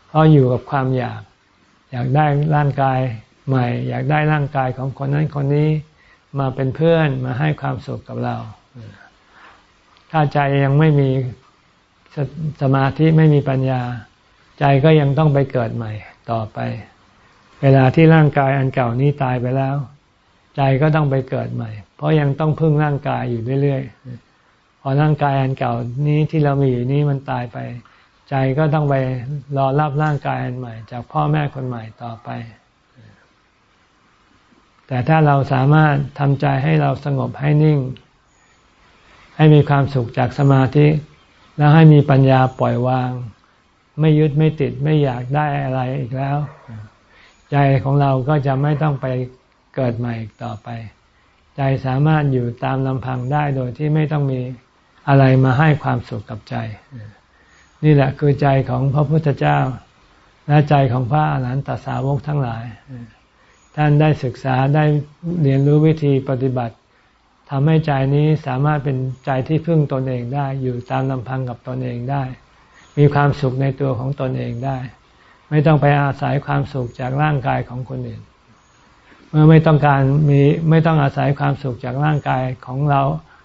เพราะอยู่กับความอยาก อยากได้ร่างกายใหม่ อยากได้ร่างกายของคนนั้นคนนี้มาเป็นเพื่อนมาให้ความสุขกับเรา ถ้าใจยังไม่มีสสมาธิไม่มีปัญญา ใจก็ยังต้องไปเกิดใหม่ต่อไป เวลาที่ร่างกายอันเก่านี้ตายไปแล้ว ใจก็ต้องไปเกิดใหม่ เพราะยังต้องพึ่งร่างกายอยู่เรื่อยๆพอร่างกายอันเก่านี้ที่เรามีอยู่นี้มันตายไป ใจก็ต้องไปรอรับร่างกายอันใหม่ จากพ่อแม่คนใหม่ต่อไป แต่ถ้าเราสามารถทำใจให้เราสงบให้นิ่ง ให้มีความสุขจากสมาธิ แล้วให้มีปัญญาปล่อยวาง ไม่ยึดไม่ติดไม่อยากได้อะไรอีกแล้ว ใจของเราก็จะไม่ต้องไปเกิดใหม่อีกต่อไป ใจสามารถอยู่ตามลำพังได้โดยที่ไม่ต้องมีอะไรมาให้ความสุขกับใจ นี่แหละคือใจของพระพุทธเจ้า และใจของพระอรหันตสาวกทั้งหลาย ท่านได้ศึกษาได้เรียนรู้วิธีปฏิบัติทำให้ใจนี้สามารถเป็นใจที่พึ่งตนเองได้ อยู่ตามลำพังกับตนเองได้ มีความสุขในตัวของตนเองได้ ไม่ต้องไปอาศัยความสุขจากร่างกายของคนอื่น เมื่อไม่ต้องการมีไม่ต้องอาศัยความสุขจากร่างกายของเรา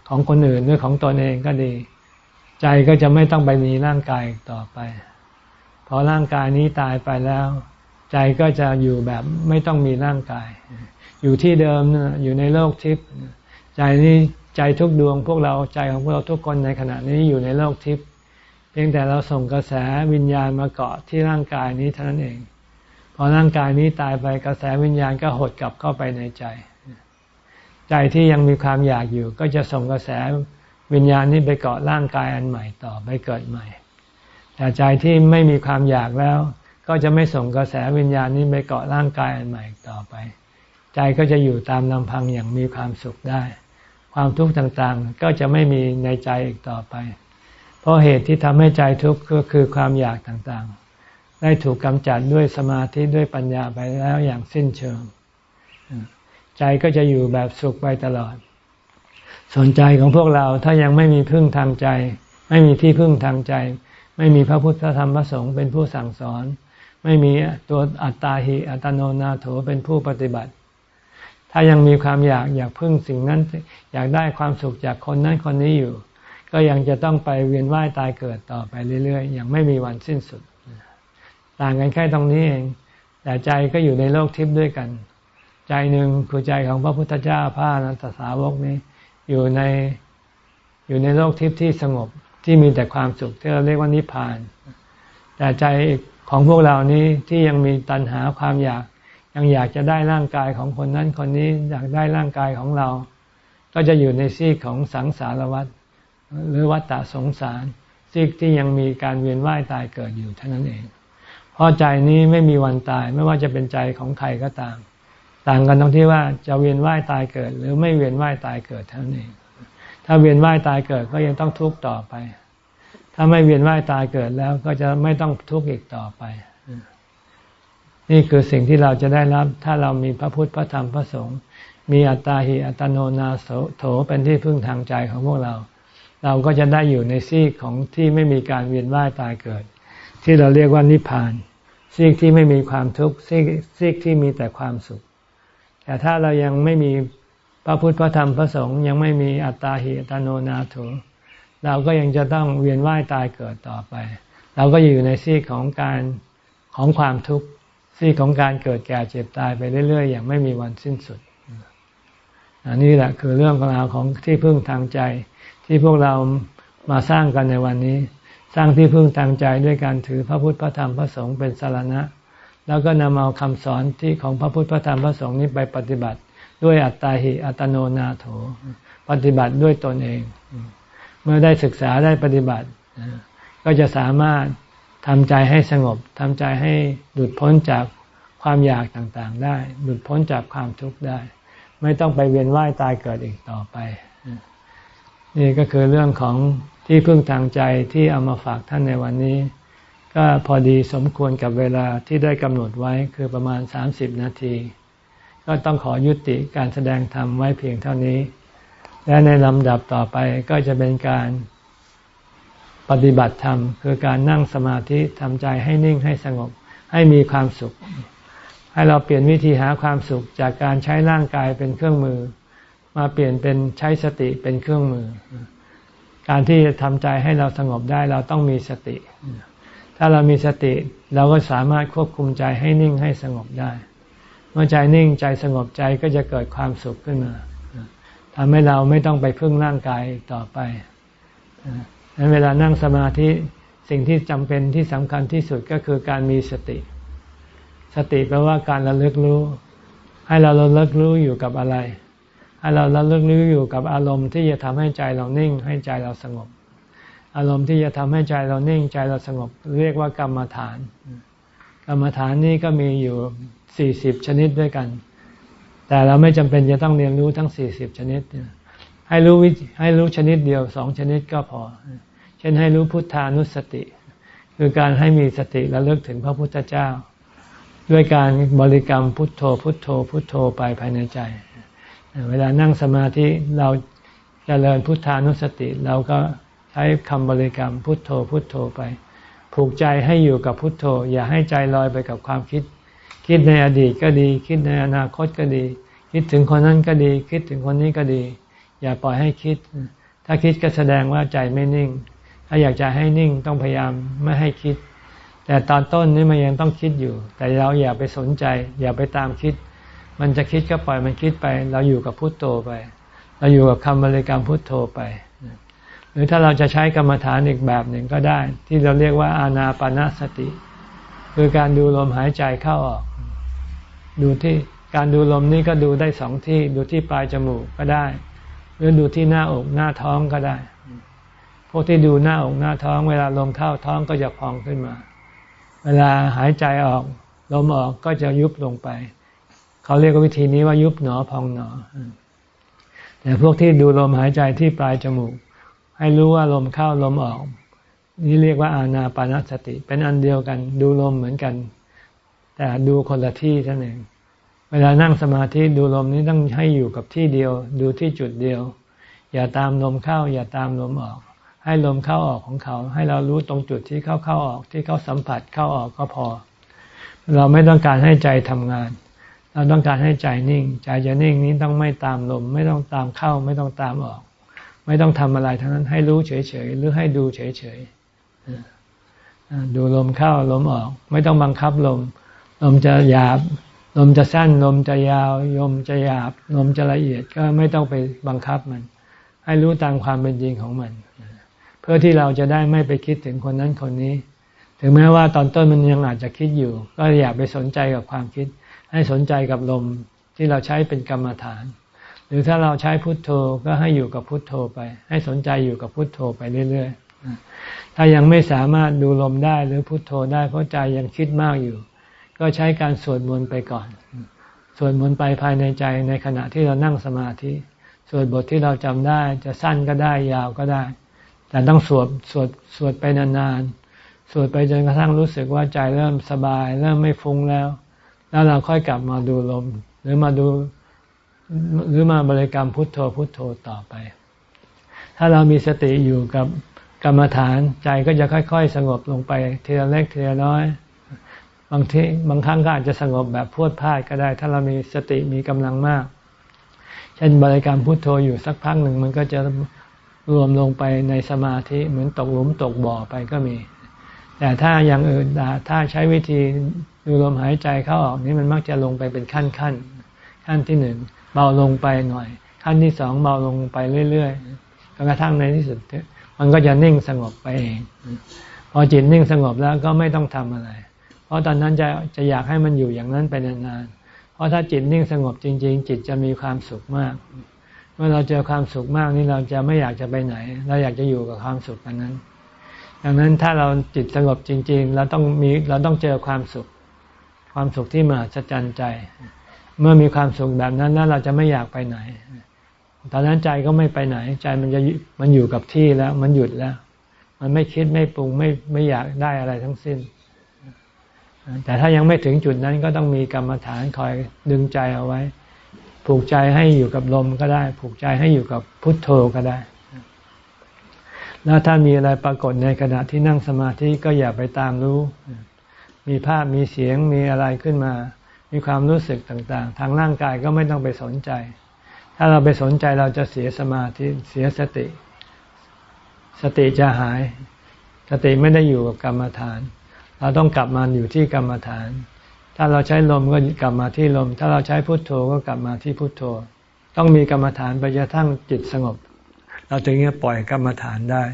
ของคนอื่นหรือของตนเองก็ดี ใจก็จะไม่ต้องไปมีร่างกายต่อไปพอร่างกายนี้ตายไปแล้ว ใจก็จะอยู่แบบไม่ต้องมีร่างกาย อยู่ที่เดิมอยู่ในโลกทิพย์ใจนี้ใจทุกดวงพวกเราใจของพวกเราทุกคนในขณะนี้อยู่ในโลกทิพย์ เพียงแต่เราส่งกระแสวิญญาณมาเกาะที่ร่างกายนี้เท่านั้นเอง พอร่างกายนี้ตายไปกระแสวิญญาณก็หดกลับเข้าไปในใจ ใจที่ยังมีความอยากอยู่ ก็จะส่งกระแสวิญญาณนี้ไปเกาะร่างกายอันใหม่ต่อไปเกิดใหม่ แต่ใจที่ไม่มีความอยากแล้ว ก็จะไม่ส่งกระแสวิญญาณนี้ไปเกาะร่างกายอันใหม่ต่อไป ใจก็จะอยู่ตามลำพังอย่างมีความสุขได้ ความทุกข์ต่างๆ ก็จะไม่มีในใจอีกต่อไป เพราะเหตุที่ทำให้ใจทุกข์ก็คือความอยากต่างๆ ได้ถูกกำจัดด้วยสมาธิด้วยปัญญาไปแล้วอย่างสิ้นเชิง ใจก็จะอยู่แบบสุขไปตลอด สนใจของพวกเราถ้ายังไม่มีพึ่งทางใจ ไม่มีที่พึ่งทางใจ ไม่มีพระพุทธธรรมพระสงฆ์เป็นผู้สั่งสอน ไม่มีตัวอัตตาหิอัตโนนาโถเป็นผู้ปฏิบัติถ้ายังมีความอยากอยากพึ่งสิ่งนั้น อยากได้ความสุขจากคนนั้นคนนี้อยู่ ก็ยังจะต้องไปเวียนว่ายตายเกิดต่อไปเรื่อยๆ อย่างไม่มีวันสิ้นสุด ต่างกันแค่ตรงนี้เอง แต่ใจก็อยู่ในโลกทิพย์ด้วยกัน ใจหนึ่งคือใจของพระพุทธเจ้าพระนันตสาวกนี้ อยู่ในอยู่ในโลกทิพย์ที่สงบที่มีแต่ความสุขที่เราเรียกว่านิพพาน แต่ใจของพวกเรานี้ที่ยังมีตัณหาความอยากยังอยากจะได้ร่างกายของคนนั้นคนนี้อยากได้ร่างกายของเรา ก็จะอยู่ในซีกของสังสารวัฏ หรือวัฏฏะสงสารซีกที่ยังมีการเวียนว่ายตายเกิดอยู่เท่านั้นเอง เพราะใจนี้ไม่มีวันตายไม่ว่าจะเป็นใจของใครก็ตาม ต่างกันตรงที่ว่าจะเวียนว่ายตายเกิด หรือไม่เวียนว่ายตายเกิดเท่านั้นเอง ถ้าเวียนว่ายตายเกิดก็ยังต้องทุกข์ต่อไป ถ้าไม่เวียนว่ายตายเกิดแล้วก็จะไม่ต้องทุกข์อีกต่อไป นี่คือสิ่งที่เราจะได้รับ ถ้าเรามีพระพุทธพระธรรมพระสงฆ์มีอัตตาหิอัตโนนาโถเป็นที่พึ่งทางใจของพวกเรา เราก็จะได้อยู่ในซีกของที่ไม่มีการเวียนว่ายตายเกิด ที่เราเรียกว่านิพพาน ซีกที่ไม่มีความทุกข์ซีกซีกที่มีแต่ความสุข แต่ถ้าเรายังไม่มีพระพุทธพระธรรมพระสงฆ์ยังไม่มีอัตตาหิอัตโนนาโถเราก็ยังจะต้องเวียนว่ายตายเกิดต่อไป เราก็อยู่ในซีกของการของความทุกข์ซีกของการเกิดแก่เจ็บตายไปเรื่อย ๆ อย่างไม่มีวันสิ้นสุด อันนี้แหละคือเรื่องราวของที่พึ่งทางใจ ที่พวกเรามาสร้างกันในวันนี้ สร้างที่พึ่งทางใจด้วยการถือพระพุทธพระธรรมพระสงฆ์เป็นสารณะ แล้วก็นำเอาคำสอนที่ของพระพุทธพระธรรมพระสงฆ์นี้ไปปฏิบัติ ด้วยอัตตาหิอัตโนนาโถ ปฏิบัติด้วยตนเอง เมื่อได้ศึกษาได้ปฏิบัติ ก็จะสามารถทำใจให้สงบทำใจให้หลุดพ้นจากความอยากต่างๆได้ หลุดพ้นจากความทุกข์ได้ ไม่ต้องไปเวียนว่ายตายเกิดอีกต่อไป นี่ก็คือเรื่องของที่พึ่งทางใจที่เอามาฝากท่านในวันนี้ ก็พอดีสมควรกับเวลาที่ได้กำหนดไว้คือประมาณ 30 นาที ก็ต้องขอยุติการแสดงธรรมไว้เพียงเท่านี้ และในลำดับต่อไปก็จะเป็นการปฏิบัติธรรม คือการนั่งสมาธิทำใจให้นิ่งให้สงบให้มีความสุข ให้เราเปลี่ยนวิธีหาความสุขจากการใช้ร่างกายเป็นเครื่องมือ มาเปลี่ยนเป็นใช้สติเป็นเครื่องมือ การที่จะทำใจให้เราสงบได้เราต้องมีสติ ถ้าเรามีสติเราก็สามารถควบคุมใจให้นิ่งให้สงบได้ เมื่อใจนิ่งใจสงบใจก็จะเกิดความสุขขึ้นมาทำให้เราไม่ต้องไปพึ่งร่างกายต่อไปดังนั้นเวลานั่งสมาธิสิ่งที่จำเป็นที่สำคัญที่สุดก็คือการมีสติ สติแปลว่าการระลึกรู้ ให้เราระลึกรู้อยู่กับอะไร ให้เราระลึกรู้อยู่กับอารมณ์ที่จะทำให้ใจเรานิ่ง ให้ใจเราสงบ อารมณ์ที่จะทำให้ใจเรานิ่ง ใจเราสงบ เรียกว่ากรรมฐาน กรรมฐานนี้ก็มีอยู่สี่สิบชนิดด้วยกัน แต่เราไม่จำเป็นจะต้องเรียนรู้ทั้งสี่สิบชนิด ให้รู้วิให้รู้ชนิดเดียวสองชนิดก็พอ เช่นให้รู้พุทธานุสติ คือการให้มีสติและเลิกถึงพระพุทธเจ้า ด้วยการบริกรรมพุทโธพุทโธพุทโธไปภายในใจ เวลานั่งสมาธิเราจเจริญพุทธานุสติ เราก็ใช้คำบริกรรมพุทโธพุทโธไป ผูกใจให้อยู่กับพุทโธ อย่าให้ใจลอยไปกับความคิด คิดในอดีตก็ดี คิดในอนาคตก็ดี คิดถึงคนนั้นก็ดี คิดถึงคนนี้ก็ดี อย่าปล่อยให้คิด ถ้าคิดก็แสดงว่าใจไม่นิ่ง ถ้าอยากจะให้นิ่งต้องพยายามไม่ให้คิด แต่ตอนต้นนี่มันยังต้องคิดอยู่ แต่เราอย่าไปสนใจ อย่าไปตามคิด มันจะคิดก็ปล่อยมันคิดไป เราอยู่กับพุโทโธไป เราอยู่กับคำบริกรรมพุโทโธไป หรือถ้าเราจะใช้กรรมฐานอีกแบบหนึ่งก็ได้ ที่เราเรียกว่าอานาปนาสติ คือการดูลมหายใจเข้าออก ดูที่การดูลมนี่ก็ดูได้สองที่ ดูที่ปลายจมูกก็ได้ หรือดูที่หน้าอกหน้าท้องก็ได้ พวกที่ดูหน้าอกหน้าท้อง เวลาลมเข้าท้องก็จะพองขึ้นมา เวลาหายใจออก ลมออกก็จะยุบลงไป เขาเรียกวิธีนี้ว่ายุบหนอพองหนอ แต่พวกที่ดูลมหายใจที่ปลายจมูก ให้รู้ว่าลมเข้าลมออก นี่เรียกว่าอานาปานสติ เป็นอันเดียวกัน ดูลมเหมือนกัน แต่ดูคนละที่เท่านั้นเองเวลานั่งสมาธิดูลมนี้ต้องให้อยู่กับที่เดียว ดูที่จุดเดียว อย่าตามลมเข้า อย่าตามลมออก ให้ลมเข้าออกของเขา ให้เรารู้ตรงจุดที่เข้าเข้าออก ที่เขาสัมผัสเข้าออกก็พอ เราไม่ต้องการให้ใจทำงาน เราต้องการให้ใจนิ่ง ใจจะนิ่งนี้ต้องไม่ตามลม ไม่ต้องตามเข้า ไม่ต้องตามออก ไม่ต้องทำอะไรทั้งนั้นให้รู้เฉยๆหรือให้ดูเฉยๆดูลมเข้าลมออก ไม่ต้องบังคับลม ลมจะหยาบ ลมจะสั้น ลมจะยาวลมจะหยาบ ลมจะละเอียดก็ไม่ต้องไปบังคับมัน ให้รู้ตามความเป็นจริงของมัน เพื่อที่เราจะได้ไม่ไปคิดถึงคนนั้นคนนี้ ถึงแม้ว่าตอนต้นมันยังอาจจะคิดอยู่ ก็อย่าไปสนใจกับความคิด ให้สนใจกับลมที่เราใช้เป็นกรรมฐาน หรือถ้าเราใช้พุทโธก็ให้อยู่กับพุทโธไป ให้สนใจอยู่กับพุทโธไปเรื่อยๆ ถ้ายังไม่สามารถดูลมได้หรือพุทโธได้เพราะใจยังคิดมากอยู่ ก็ใช้การสวดมนต์ไปก่อน สวดมนต์ไปภายในใจในขณะที่เรานั่งสมาธิ สวดบทที่เราจำได้จะสั้นก็ได้ยาวก็ได้ แต่ต้องสวดสวดสวดไปนานๆ สวดไปจนกระทั่งรู้สึกว่าใจเริ่มสบาย เริ่มไม่ฟุ้งแล้ว แล้วเราค่อยกลับมาดูลม หรือมาดูหรือมาบริกรรมพุทโธพุทโธต่อไป ถ้าเรามีสติอยู่กับกรรมฐานใจก็จะค่อย ๆ สงบลงไปทีละเล็กทีละน้อย บางทีบางครั้งก็อาจจะสงบแบบพวดพลาดก็ได้ ถ้าเรามีสติมีกำลังมาก เช่นบริกรรมพุทโธอยู่สักพักหนึ่งมันก็จะรวมลงไปในสมาธิเหมือนตกหลุมตกบ่อไปก็มี แต่ถ้าอย่างอื่นถ้าใช้วิธี ดูลมหายใจเข้าออกนี่มันมักจะลงไปเป็นขั้นขั้นขั้นที่หนึ่งเบาลงไปหน่อย ขั้นที่สองเบาลงไปเรื่อยๆจนกระทั่งในที่สุด มันก็จะนิ่งสงบไปเอง พอจิตนิ่งสงบแล้วก็ไม่ต้องทำอะไร เพราะตอนนั้นจะจะอยากให้มันอยู่อย่างนั้นไปนานๆเพราะถ้าจิตนิ่งสงบจริง ๆ จิตจะมีความสุขมาก เมื่อเราเจอความสุขมากนี่เราจะไม่อยากจะไปไหน เราอยากจะอยู่กับความสุขนั้นดังนั้นถ้าเราจิตสงบจริง ๆ เราต้องมีเราต้องเจอความสุข ความสุขที่มหัศจรรย์ใจ เมื่อมีความสุขแบบนั้นแล้วเราจะไม่อยากไปไหน ตอนนั้นใจก็ไม่ไปไหน ใจมันจะมันอยู่กับที่แล้ว มันหยุดแล้ว มันไม่คิดไม่ปรุงไม่ไม่อยากได้อะไรทั้งสิ้น แต่ถ้ายังไม่ถึงจุดนั้นก็ต้องมีกรรมฐานคอยดึงใจเอาไว้ ผูกใจให้อยู่กับลมก็ได้ ผูกใจให้อยู่กับพุทโธก็ได้แล้วถ้ามีอะไรปรากฏในขณะที่นั่งสมาธิก็อย่าไปตามรู้ มีภาพมีเสียงมีอะไรขึ้นมา มีความรู้สึกต่างๆ ทางร่างกายก็ไม่ต้องไปสนใจ ถ้าเราไปสนใจเราจะเสียสมาธิเสียสติ สติจะหาย สติไม่ได้อยู่กับกรรมฐาน เราต้องกลับมาอยู่ที่กรรมฐาน ถ้าเราใช้ลมก็กลับมาที่ลม ถ้าเราใช้พุทโธก็กลับมาที่พุทโธ ต้องมีกรรมฐานไปจนทั้งจิตสงบ เราถึงจะปล่อยกรรมฐานได้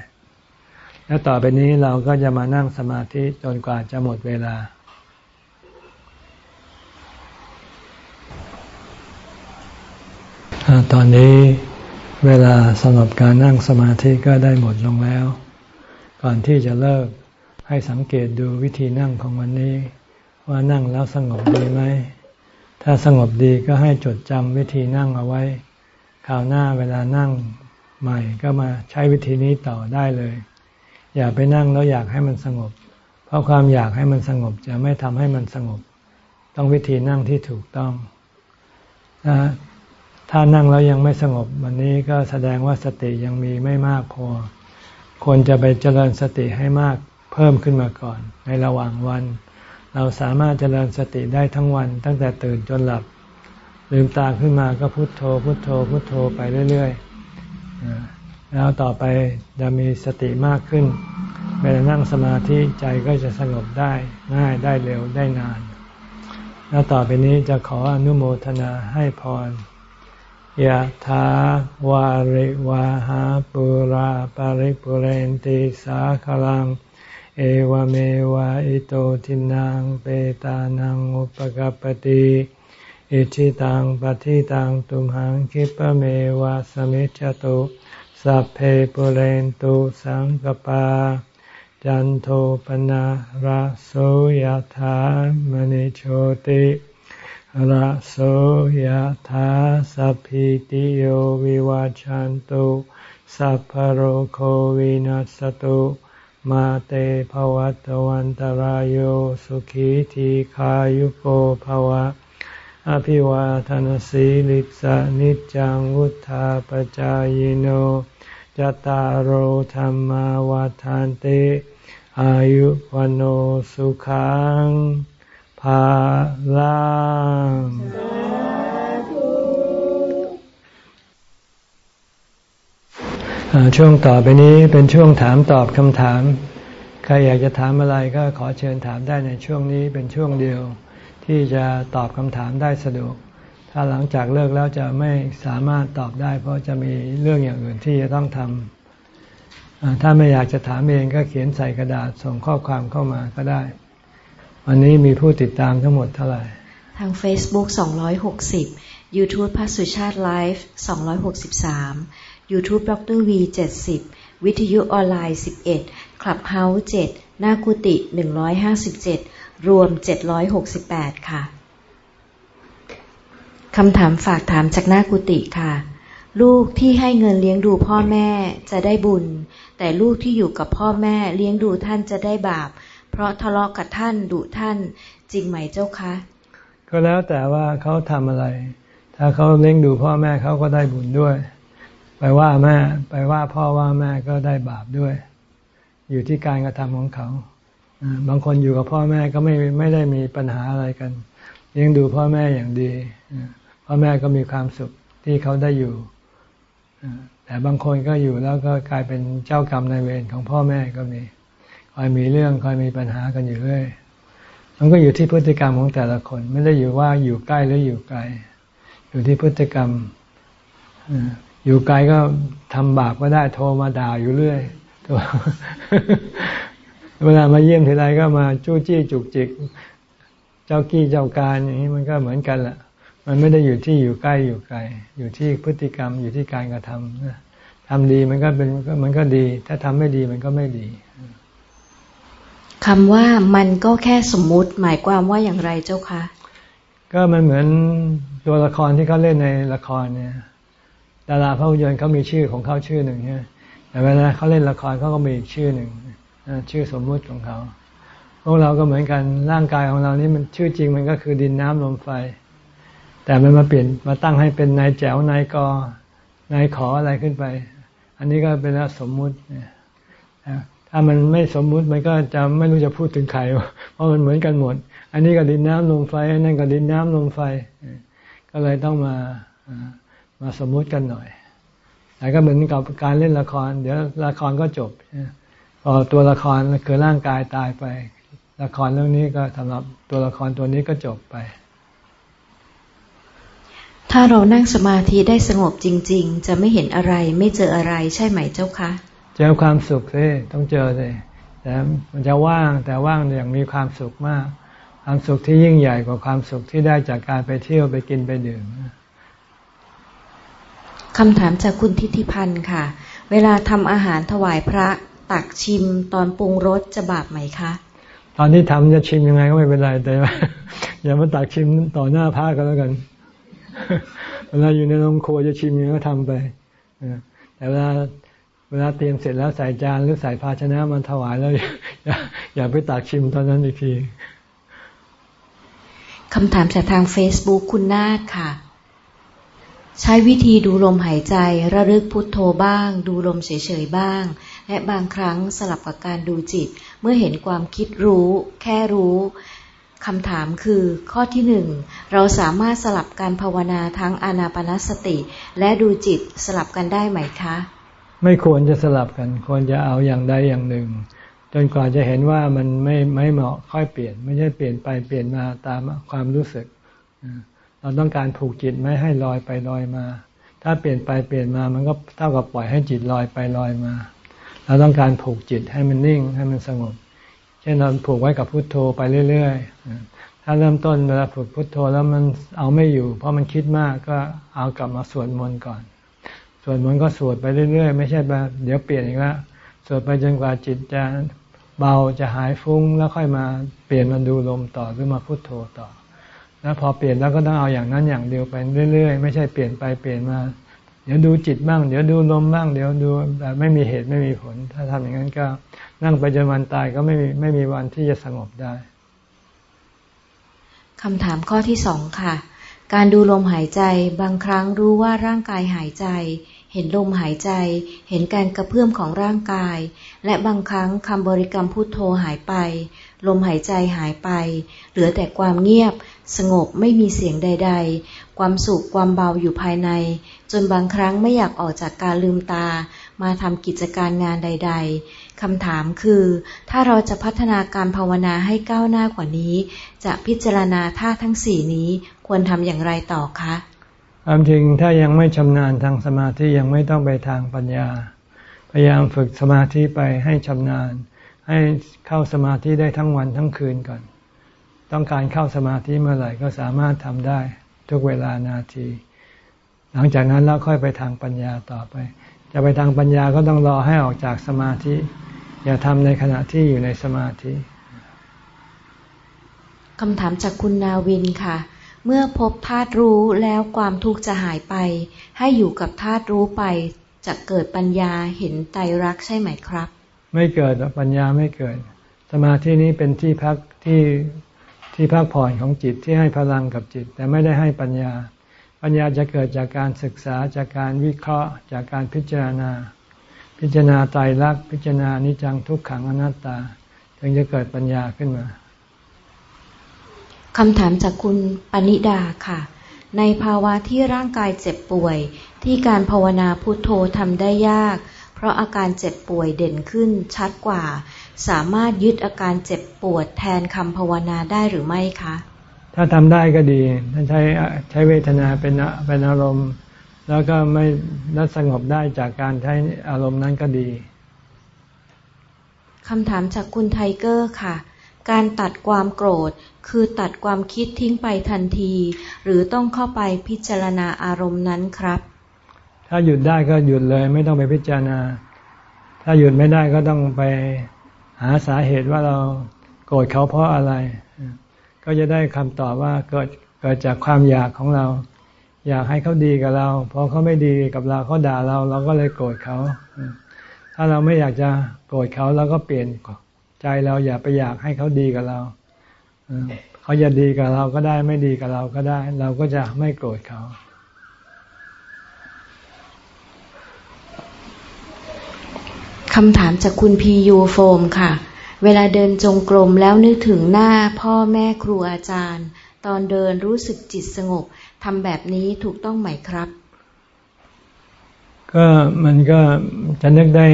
แล้วต่อไปนี้เราก็จะมานั่งสมาธิจนกว่าจะหมดเวลา ตอนนี้เวลาสำหรับการนั่งสมาธิก็ได้หมดลงแล้ว ก่อนที่จะเลิกให้สังเกตดูวิธีนั่งของวันนี้ ว่านั่งแล้วสงบดีไหม ถ้าสงบดีก็ให้จดจำวิธีนั่งเอาไว้คราวหน้าเวลานั่งใหม่ก็มาใช้วิธีนี้ต่อได้เลย อย่าไปนั่งแล้วอยากให้มันสงบ เพราะความอยากให้มันสงบจะไม่ทำให้มันสงบ ต้องวิธีนั่งที่ถูกต้องนะถ้านั่งแล้วยังไม่สงบ วันนี้ก็แสดงว่าสติยังมีไม่มากพอ ควรจะไปเจริญสติให้มากเพิ่มขึ้นมาก่อน ในระหว่างวัน เราสามารถเจริญสติได้ทั้งวัน ตั้งแต่ตื่นจนหลับลืมตาขึ้นมาก็พุโทโธ พุโทโธ พุโทโธไปเรื่อยๆ แล้วต่อไปจะมีสติมากขึ้นเวลานั่งสมาธิใจก็จะสงบได้ง่ายได้เร็วได้นาน แล้วต่อไปนี้จะขออนุโมทนาให้พรยะถาวาริวาหาปุราปาริปุเรนติสาคลัง เอวเมวะอิโตทินังเปตานังอุปกปติอิชิตังปฏิตังตุมหังคิปะเมวะสมิจจตุ สัพเพปุเรนตุสังกปา จันโทปนะระโสยธามณิโชติระโสยธาสัพพิติโยวิวาจันตุสัพพโรโควินัสตุมาเตภวัตวันตารโยสุขีทีขายุโกภวะ อภิวาทานสีลิสานิจังวุธาปจายโน จตารโหธรรมวาทานเต อายุวันโอสุขังพาลังช่วงต่อไปนี้เป็นช่วงถามตอบคำถาม ใครอยากจะถามอะไรก็ขอเชิญถามได้ในช่วงนี้เป็นช่วงเดียว ที่จะตอบคำถามได้สะดวก ถ้าหลังจากเลิกแล้วจะไม่สามารถตอบได้ เพราะจะมีเรื่องอย่างอื่นที่จะต้องทำถ้าไม่อยากจะถามเองก็เขียนใส่กระดาษส่งข้อความเข้ามาก็ได้ วันนี้มีผู้ติดตามทั้งหมดเท่าไหร่ ทาง Facebook 260 YouTube พัสุชาติไลฟ์263 YouTube ดร V 70 วิทยุออนไลน์ 11 Clubhouse 7หน้ากุฏิ157 รวม 768 ค่ะ คำถามฝากถามจากหน้ากุฏิค่ะ ลูกที่ให้เงินเลี้ยงดูพ่อแม่จะได้บุญ แต่ลูกที่อยู่กับพ่อแม่เลี้ยงดูท่านจะได้บาป เพราะทะเลาะกับท่านดุท่าน จริงไหมเจ้าคะ ก็แล้วแต่ว่าเขาทำอะไร ถ้าเขาเลี้ยงดูพ่อแม่เขาก็ได้บุญด้วย ไปว่าแม่ไปว่าพ่อว่าแม่ก็ได้บาปด้วย อยู่ที่การกระทำของเขา บางคนอยู่กับพ่อแม่ก็ไม่ไม่ได้มีปัญหาอะไรกัน เลี้ยงดูพ่อแม่อย่างดี พ่อแม่ก็มีความสุขที่เขาได้อยู่แต่บางคนก็อยู่แล้วก็กลายเป็นเจ้ากรรมนายเวรของพ่อแม่ก็มีคอยมีเรื่องคอยมีปัญหากันอยู่เรื่อยมันก็อยู่ที่พฤติกรรมของแต่ละคน ไม่ได้อยู่ว่าอยู่ใกล้หรืออยู่ไกล อยู่ที่พฤติกรรมอยู่ไกลก็ทำบาปก็ได้โทรมาด่าอยู่เรื่อยเวลามาเยี่ยมทีไรก็มาจู้จี้จุกจิก เจ้ากี้เจ้าการอย่างนี้มันก็เหมือนกันแหละ มันไม่ได้อยู่ที่อยู่ใกล้อยู่ไกล อยู่ที่พฤติกรรมอยู่ที่การกระทำทำดีมันก็เป็นมันก็ดี ถ้าทำไม่ดีมันก็ไม่ดีคำว่ามันก็แค่สมมุติหมายความว่าอย่างไรเจ้าคะ ก็มันเหมือนตัวละครที่เขาเล่นในละครเนี่ยดาราภาพยนตร์เขามีชื่อของเขาชื่อหนึ่งใช่แต่เวลาเขาเล่นละครเขาก็มีอีกชื่อหนึ่งชื่อสมมุติของเขาพวกเราก็เหมือนกันร่างกายของเรานี่มันชื่อจริงมันก็คือดินน้ำลมไฟ แต่มันมาเปลี่ยนมาตั้งให้เป็นนายแจ๋วนายกอนายขออะไรขึ้นไป อันนี้ก็เป็นสมมุติถ้ามันไม่สมมุติมันก็จะไม่รู้จะพูดถึงใครเพราะมันเหมือนกันหมด อันนี้ก็ดินน้ำลมไฟอันั่นก็ดินน้ำลมไฟ ก็เลยต้องมามาสมมุติกันหน่อยแต่ก็เหมือนกับการเล่นละคร เดี๋ยวละครก็จบพอตัวละครคือร่างกายตายไป ละครเรื่องนี้ก็สำหรับตัวละครตัวนี้ก็จบไป ถ้าเรานั่งสมาธิได้สงบจริง ๆ จะไม่เห็นอะไรไม่เจออะไรใช่ไหมเจ้าคะ เจอความสุขสิต้องเจอเลยแต่มันจะว่างแต่ว่างอย่างมีความสุขมาก ความสุขที่ยิ่งใหญ่กว่าความสุขที่ได้จากการไปเที่ยวไปกินไปดื่มคำถามจากคุณทิติพันธ์ค่ะ เวลาทำอาหารถวายพระตักชิมตอนปรุงรสจะบาปไหมคะ ตอนที่ทำจะชิมยังไงก็ไม่เป็นไรแต่อย่ามาตักชิมต่อหน้าพระก็แล้วกัน เวลาอยู่ในโรงครัวจะชิมยังไงก็ทำไปแต่เวลาเวลาเตรียมเสร็จแล้วใส่จานหรือใส่ภาชนะมันถวายแล้วอย่าอย่าไปตักชิมตอนนั้นอีกทีคำถามจากทางเฟซบุ๊กคุณนาคค่ะ ใช้วิธีดูลมหายใจ ระลึกพุทโธบ้าง ดูลมเฉยๆบ้าง และบางครั้งสลับกับการดูจิต เมื่อเห็นความคิดรู้ แค่รู้ คำถามคือข้อที่หนึ่งเราสามารถสลับการภาวนาทั้งอานาปนสติ และดูจิตสลับกันได้ไหมคะ ไม่ควรจะสลับกัน ควรจะเอาอย่างใดอย่างหนึ่ง จนกว่าจะเห็นว่ามันไม่ไม่เหมาะค่อยเปลี่ยน ไม่ใช่เปลี่ยนไปเปลี่ยนมาตามความรู้สึก เราต้องการผูกจิตไม่ให้ลอยไปลอยมา ถ้าเปลี่ยนไปเปลี่ยนมามันก็เท่ากับปล่อยให้จิตลอยไปลอยมา เราต้องการผูกจิตให้มันนิ่งให้มันสงบ เช่นเราผูกไว้กับพุทโธไปเรื่อย ๆ ถ้าเริ่มต้นเวลาผูกพุทโธแล้วมันเอาไม่อยู่ เพราะมันคิดมากก็เอากลับมาสวดมนต์ก่อน สวดมนต์ก็สวดไปเรื่อย ๆ ไม่ใช่แบบเดี๋ยวเปลี่ยนอีกแล้วสวดไปจนกว่าจิตจะเบาจะหายฟุ้งแล้วค่อยมาเปลี่ยนมาดูลมต่อหรือมาพุทโธต่อ แล้วพอเปลี่ยนแล้วก็ต้องเอาอย่างนั้นอย่างเดียวไปเรื่อย ๆ ไม่ใช่เปลี่ยนไปเปลี่ยนมา ดี๋ยวดูจิตบ้าง เดี๋ยวดูลมบ้าง เดี๋ยวดูแบบไม่มีเหตุไม่มีผล ถ้าทำอย่างนั้นก็นั่งไปจนวันตายก็ไม่มีไม่มีวันที่จะสงบได้คำถามข้อที่สองค่ะ การดูลมหายใจบางครั้งรู้ว่าร่างกายหายใจ เห็นลมหายใจ เห็นการกระเพื่อมของร่างกาย และบางครั้งคำบริกรรมพุทโธหายไป ลมหายใจหายไป เหลือแต่ความเงียบ สงบไม่มีเสียงใด ๆ ความสุขความเบาอยู่ภายใน จนบางครั้งไม่อยากออกจากการลืมตา มาทำกิจการงานใด ๆคำถามคือ ถ้าเราจะพัฒนาการภาวนาให้ก้าวหน้ากว่านี้ จะพิจารณาท่าทั้งสี่นี้ควรทำอย่างไรต่อคะความจริงถ้ายังไม่ชำนาญทางสมาธิยังไม่ต้องไปทางปัญญา พยายามฝึกสมาธิไปให้ชำนาญ ให้เข้าสมาธิได้ทั้งวันทั้งคืนก่อน ต้องการเข้าสมาธิเมื่อไหร่ก็สามารถทำได้ ทุกเวลานาที หลังจากนั้นแล้วค่อยไปทางปัญญาต่อไป จะไปทางปัญญาก็ต้องรอให้ออกจากสมาธิ อย่าทำในขณะที่อยู่ในสมาธิคำถามจากคุณนาวินค่ะ เมื่อพบธาตุรู้แล้วความทุกข์จะหายไป ให้อยู่กับธาตุรู้ไปจะเกิดปัญญาเห็นไตรรักใช่ไหมครับ ไม่เกิดปัญญาไม่เกิด สมาธินี้เป็นที่พักที่ ที่พักผ่อนของจิตที่ให้พลังกับจิต แต่ไม่ได้ให้ปัญญา ปัญญาจะเกิดจากการศึกษาจากการวิเคราะห์ จากการพิจารณา พิจารณาไตรลักษณ์พิจารณานิจังทุกขังอนัตตา ถึงจะเกิดปัญญาขึ้นมาคำถามจากคุณปณิดาค่ะ ในภาวะที่ร่างกายเจ็บป่วย ที่การภาวนาพุทโธทำได้ยาก เพราะอาการเจ็บป่วยเด่นขึ้นชัดกว่า สามารถยึดอาการเจ็บปวดแทนคำภาวนาได้หรือไม่คะ ถ้าทำได้ก็ดีถ้าใช้ใช้เวทนาเป็นเป็นอารมณ์ แล้วก็ไม่นัดสงบได้จากการใช้อารมณ์นั้นก็ดีคำถามจากคุณไทเกอร์ค่ะ การตัดความโกรธคือตัดความคิดทิ้งไปทันที หรือต้องเข้าไปพิจารณาอารมณ์นั้นครับ ถ้าหยุดได้ก็หยุดเลยไม่ต้องไปพิจารณา ถ้าหยุดไม่ได้ก็ต้องไป หาสาเหตุว่าเราโกรธเขาเพราะอะไร ก็จะได้คำตอบว่าเกิดเกิดจากความอยากของเรา อยากให้เขาดีกับเราพอเขาไม่ดีกับเราเขาด่าเรา เราก็เลยโกรธเขาถ้าเราไม่อยากจะโกรธเขาเราก็เปลี่ยนใจเราอย่าไปอยากให้เขาดีกับเราเขาจะดีกับเราก็ได้ไม่ดีกับเราก็ได้ เราก็จะไม่โกรธเขาำถามจากคุณพียูโฟมค่ะ เวลาเดินจงกรมแล้วนึกถึงหน้าพ่อแม่ครูอาจารย์ ตอนเดินรู้สึกจิตสงบทำแบบนี้ถูกต้องไหมครับ ก็มันก็จะนึกได้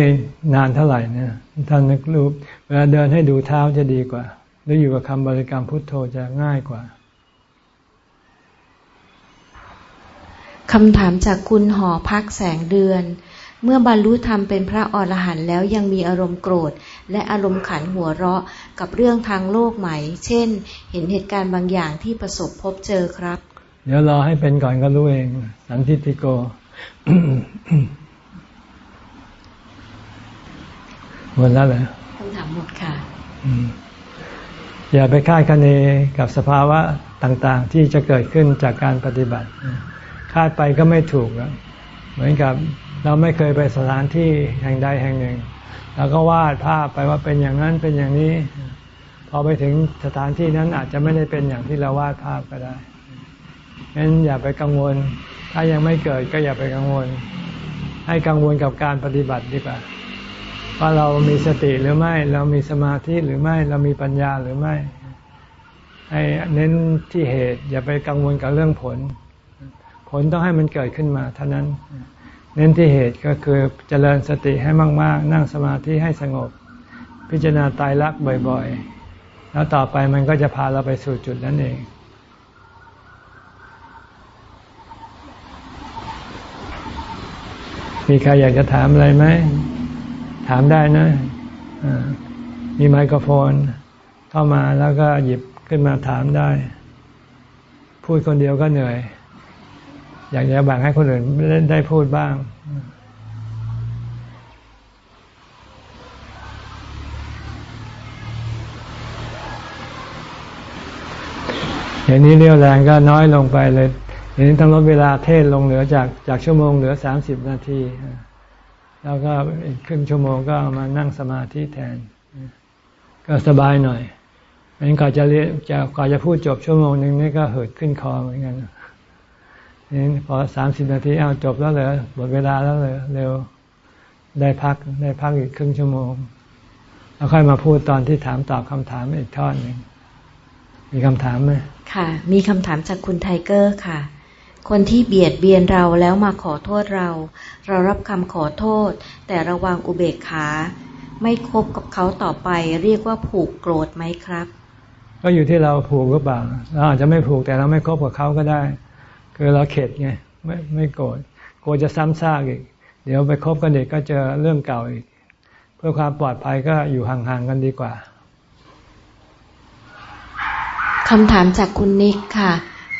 นานเท่าไหร่เนี่ยท่านนึกรูป เวลาเดินให้ดูเท้าจะดีกว่า หรืออยู่กับคำบริกรรมพุทโธจะง่ายกว่าคำถามจากคุณหอพักแสงเดือน เมื่อบรรลุธรรมเป็นพระอรหันต์แล้วยังมีอารมณ์โกรธ และอารมณ์ขันหัวเราะกับเรื่องทางโลกไหม เช่น เห็นเหตุการณ์บางอย่างที่ประสบพบเจอครับ เดี๋ยวรอให้เป็นก่อนก็รู้เอง สันทิติโก หมดแล้วเหรอคำถามหมดค่ะอย่าไปคาดคะเนกับสภาวะต่างๆ ที่จะเกิดขึ้นจากการปฏิบัติ คาดไปก็ไม่ถูก เหมือนกับ เราไม่เคยไปสถานที่แห่งใดแห่งหนึ่งแล้วก็วาดภาพไปว่าเป็นอย่างนั้นเป็นอย่างนี้ พอไปถึงสถานที่นั้นอาจจะไม่ได้เป็นอย่างที่เราวาดภาพก็ได้งั้นอย่าไปกังวล ถ้ายังไม่เกิดก็อย่าไปกังวล ให้กังวลกับการปฏิบัติดีกว่าว่าเรามีสติหรือไม่ เรามีสมาธิหรือไม่ เรามีปัญญาหรือไม่ ให้เน้นที่เหตุ อย่าไปกังวลกับเรื่องผล ผลต้องให้มันเกิดขึ้นมาเท่านั้น เน้นที่เหตุก็คือเจริญสติให้มาก ๆ นั่งสมาธิให้สงบ พิจารณาตายรักบ่อยๆ แล้วต่อไปมันก็จะพาเราไปสู่จุดนั้นเองมีใครอยากจะถามอะไรไหม ถามได้นะมีไมโครโฟนเข้ามาแล้วก็หยิบขึ้นมาถามได้ พูดคนเดียวก็เหนื่อย อยากจะแบ่งให้คนอื่นได้พูดบ้าง อย่างนี้เรียวแรงก็น้อยลงไปเลยอย่างนี้ต้องลดเวลาเทศลงเหลือจากจากชั่วโมงเหลือสามสิบนาที แล้วก็อีกครึ่งชั่วโมงก็มานั่งสมาธิแทน ก็สบายหน่อยงั้นก่อนจะเรียนจะก่อนจะพูดจบชั่วโมงหนึ่งนี่ก็เหิดขึ้นคอเหมือนกัน พอสามสิบนาทีเอาจบแล้วเลยหมดเวลาแล้วเลยเร็วได้พักได้พักอีกครึ่งชั่วโมง แล้วค่อยมาพูดตอนที่ถามตอบคำถามอีกทอดหนึ่งมีคำถามไหมค่ะ มีคำถามจากคุณไทเกอร์ค่ะ คนที่เบียดเบียนเราแล้วมาขอโทษเรา เรารับคำขอโทษ แต่ระวังอุเบกขา ไม่คบกับเขาต่อไป เรียกว่าผูกโกรธไหมครับ ก็อยู่ที่เราผูกหรือเปล่าเราอาจจะไม่ผูกแต่เราไม่คบกับเขาก็ได้ คือเราเข็ดไงไม่ไม่โกรธกลัวจะซ้ำซากอีก เดี๋ยวไปคบกันเด็กก็เจอเรื่องเก่าอีก เพื่อความปลอดภัยก็อยู่ห่างๆกันดีกว่าคำถามจากคุณนิกค่ะ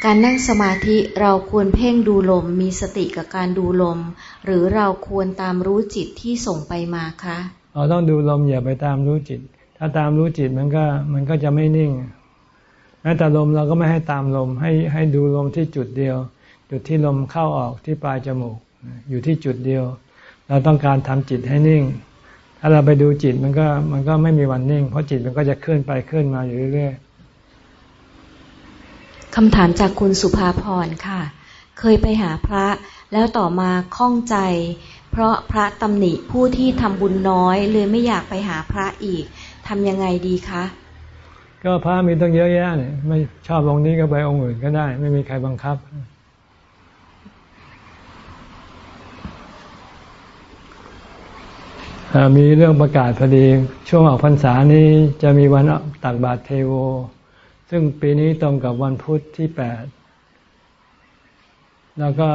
การนั่งสมาธิเราควรเพ่งดูลมมีสติกับการดูลม หรือเราควรตามรู้จิตที่ส่งไปมาคะเราต้องดูลมอย่าไปตามรู้จิต ถ้าตามรู้จิตมันก็มันก็จะไม่นิ่งแม้แต่ลมเราก็ไม่ให้ตามลมให้ให้ดูลมที่จุดเดียว จุดที่ลมเข้าออกที่ปลายจมูก อยู่ที่จุดเดียว เราต้องการทำจิตให้นิ่ง ถ้าเราไปดูจิตมันก็มันก็ไม่มีวันนิ่ง เพราะจิตมันก็จะเคลื่อนไปเคลื่อนมาอยู่เรื่อยคำถามจากคุณสุภาพรค่ะ เคยไปหาพระแล้วต่อมาข้องใจ เพราะพระตำหนิผู้ที่ทำบุญน้อยเลยไม่อยากไปหาพระอีกทำยังไงดีคะ ก็พระมีต้องเยอะแยะเนี่ยไม่ชอบองค์นี้ก็ไปองค์อื่นก็ได้ ไม่มีใครบังคับ มีเรื่องประกาศพอดี ช่วงออกพรรษานี้จะมีวันตักบาตรเทโว ซึ่งปีนี้ตรงกับวันพุธที่แปดแล้วก็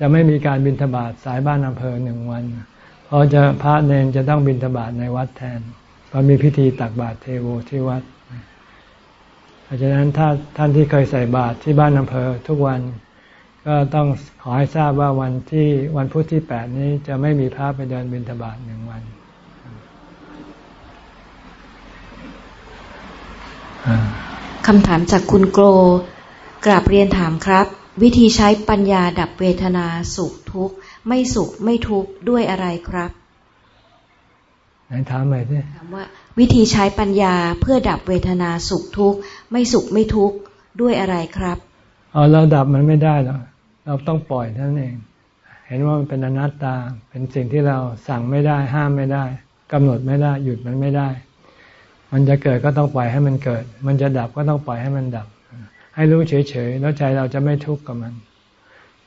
จะไม่มีการบิณฑบาตสายบ้านอำเภอหนึ่งวัน เพราะจะพระเนนจะต้องบิณฑบาตในวัดแทน เพรามีพิธีตักบาตรเทโวที่วัดเพราะฉะนั้นถ้าท่านที่เคยใส่บาตรที่บ้านอำเภอทุกวันก็ต้องขอให้ทราบว่าวันที่วันพุธที่แปดนี้จะไม่มีพระไปเดินบิณฑบาตหนึ่งวันคำถามจากคุณโกรกราบเรียนถามครับ วิธีใช้ปัญญาดับเวทนาสุขทุกข์ ไม่สุขไม่ทุกข์ ด้วยอะไรครับ ถามใหม่สิถามว่า วิธีใช้ปัญญาเพื่อดับเวทนาสุขทุกข์ไม่สุขไม่ทุกข์ด้วยอะไรครับอ๋อเราดับมันไม่ได้หรอกเราต้องปล่อยท่านเอง เห็นว่ามันเป็นอนัตตา เป็นสิ่งที่เราสั่งไม่ได้ ห้ามไม่ได้กำหนดไม่ได้ หยุดมันไม่ได้ มันจะเกิดก็ต้องปล่อยให้มันเกิด มันจะดับก็ต้องปล่อยให้มันดับ ให้รู้เฉยๆแล้วใจเราจะไม่ทุกข์กับมัน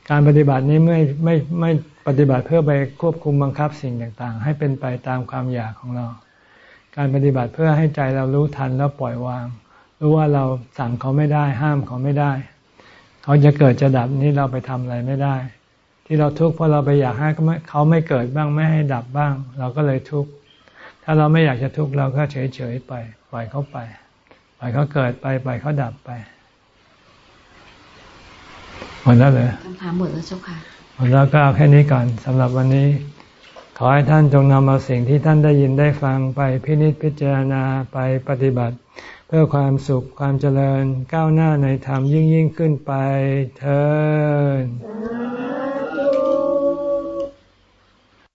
การปฏิบัตินี้ไม่ไม่ไม่ ปฏิบัติเพื่อไปควบคุมบังคับสิ่งต่างๆ ให้เป็นไปตามความอยากของเรา การปฏิบัติเพื่อให้ใจเรารู้ทันแล้วปล่อยวาง รู้ว่าเราสั่งเขาไม่ได้ ห้ามเขาไม่ได้ เขาจะเกิดจะดับนี่เราไปทำอะไรไม่ได้ ที่เราทุกข์เพราะเราไปอยากให้เขาไม่เกิดบ้างไม่ให้ดับบ้าง เราก็เลยทุกข์ถ้าเราไม่อยากจะทุกข์เราก็เฉยเฉยไปปล่อยเขาไปปล่อยเขาเกิดไปปล่อยเขาดับไปหมดแล้วเลยคำถามหมดแล้วเจ้าค่ะ หมดแล้วก็เอาแค่นี้ก่อนสำหรับวันนี้ ขอให้ท่านจงนำเอาสิ่งที่ท่านได้ยินได้ฟังไปพินิจพิจารณาไปปฏิบัติ เพื่อความสุขความเจริญก้าวหน้าในธรรมยิ่งยิ่งขึ้นไปเธอ